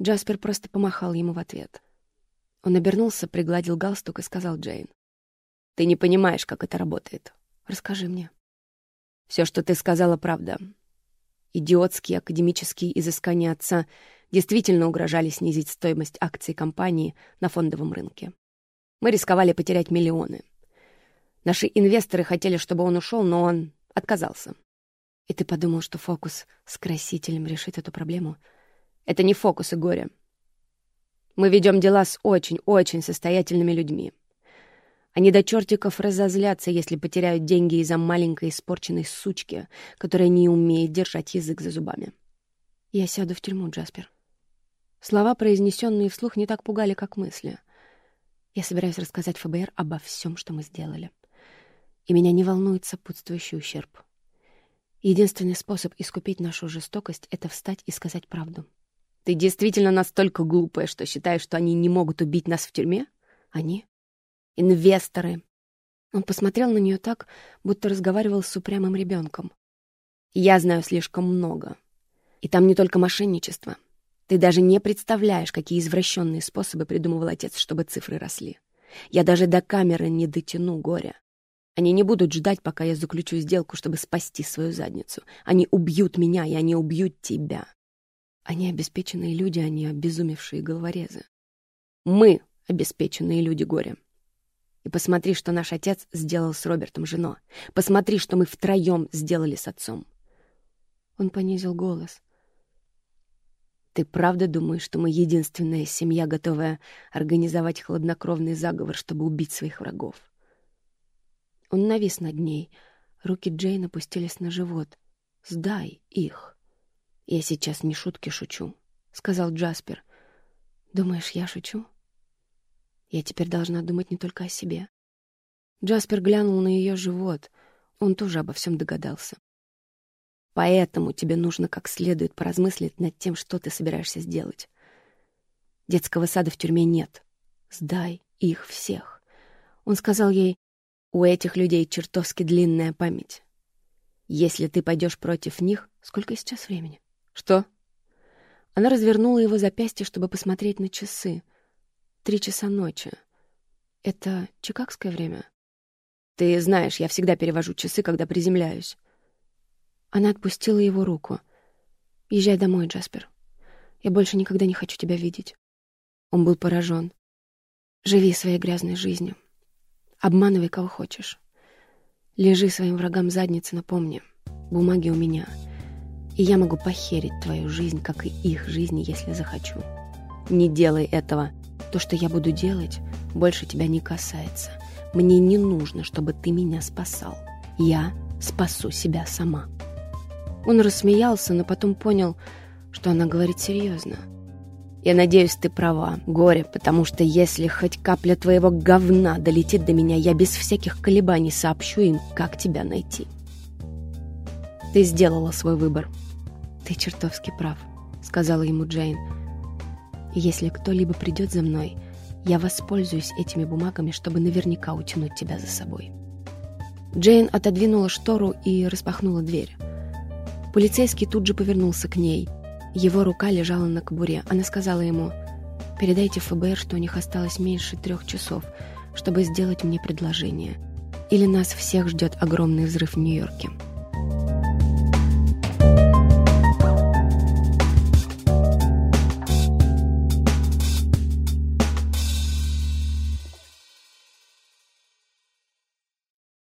Джаспер просто помахал ему в ответ. Он обернулся, пригладил галстук и сказал Джейн. «Ты не понимаешь, как это работает. Расскажи мне». «Все, что ты сказала, правда. Идиотские академические изыскания отца действительно угрожали снизить стоимость акций компании на фондовом рынке. Мы рисковали потерять миллионы. Наши инвесторы хотели, чтобы он ушел, но он отказался. И ты подумал, что фокус с красителем решит эту проблему? Это не фокус и горе. Мы ведем дела с очень-очень состоятельными людьми. Они до чертиков разозлятся, если потеряют деньги из-за маленькой испорченной сучки, которая не умеет держать язык за зубами. Я сяду в тюрьму, Джаспер. Слова, произнесенные вслух, не так пугали, как мысли. Я собираюсь рассказать ФБР обо всем, что мы сделали. И меня не волнует сопутствующий ущерб. Единственный способ искупить нашу жестокость — это встать и сказать правду. Ты действительно настолько глупая, что считаешь, что они не могут убить нас в тюрьме? Они? Инвесторы. Он посмотрел на нее так, будто разговаривал с упрямым ребенком. Я знаю слишком много. И там не только мошенничество. Ты даже не представляешь, какие извращенные способы придумывал отец, чтобы цифры росли. Я даже до камеры не дотяну горя. Они не будут ждать, пока я заключу сделку, чтобы спасти свою задницу. Они убьют меня, и они убьют тебя. Они обеспеченные люди, они обезумевшие головорезы. Мы обеспеченные люди горем. И посмотри, что наш отец сделал с Робертом Жено. Посмотри, что мы втроем сделали с отцом. Он понизил голос. Ты правда думаешь, что мы единственная семья, готовая организовать хладнокровный заговор, чтобы убить своих врагов? Он навис над ней. Руки Джейн опустились на живот. «Сдай их!» «Я сейчас не шутки шучу», — сказал Джаспер. «Думаешь, я шучу?» «Я теперь должна думать не только о себе». Джаспер глянул на ее живот. Он тоже обо всем догадался. Поэтому тебе нужно как следует поразмыслить над тем, что ты собираешься сделать. Детского сада в тюрьме нет. Сдай их всех. Он сказал ей, у этих людей чертовски длинная память. Если ты пойдешь против них... Сколько сейчас времени? Что? Она развернула его запястье, чтобы посмотреть на часы. Три часа ночи. Это чикагское время? Ты знаешь, я всегда перевожу часы, когда приземляюсь. Она отпустила его руку. «Езжай домой, Джаспер. Я больше никогда не хочу тебя видеть». Он был поражен. «Живи своей грязной жизнью. Обманывай, кого хочешь. Лежи своим врагам задницы, напомни. Бумаги у меня. И я могу похерить твою жизнь, как и их жизни, если захочу. Не делай этого. То, что я буду делать, больше тебя не касается. Мне не нужно, чтобы ты меня спасал. Я спасу себя сама». Он рассмеялся, но потом понял, что она говорит серьезно. «Я надеюсь, ты права, горе, потому что если хоть капля твоего говна долетит до меня, я без всяких колебаний сообщу им, как тебя найти». «Ты сделала свой выбор». «Ты чертовски прав», — сказала ему Джейн. «Если кто-либо придет за мной, я воспользуюсь этими бумагами, чтобы наверняка утянуть тебя за собой». Джейн отодвинула штору и распахнула дверь. Полицейский тут же повернулся к ней. Его рука лежала на кобуре. Она сказала ему, «Передайте ФБР, что у них осталось меньше трех часов, чтобы сделать мне предложение. Или нас всех ждет огромный взрыв в Нью-Йорке».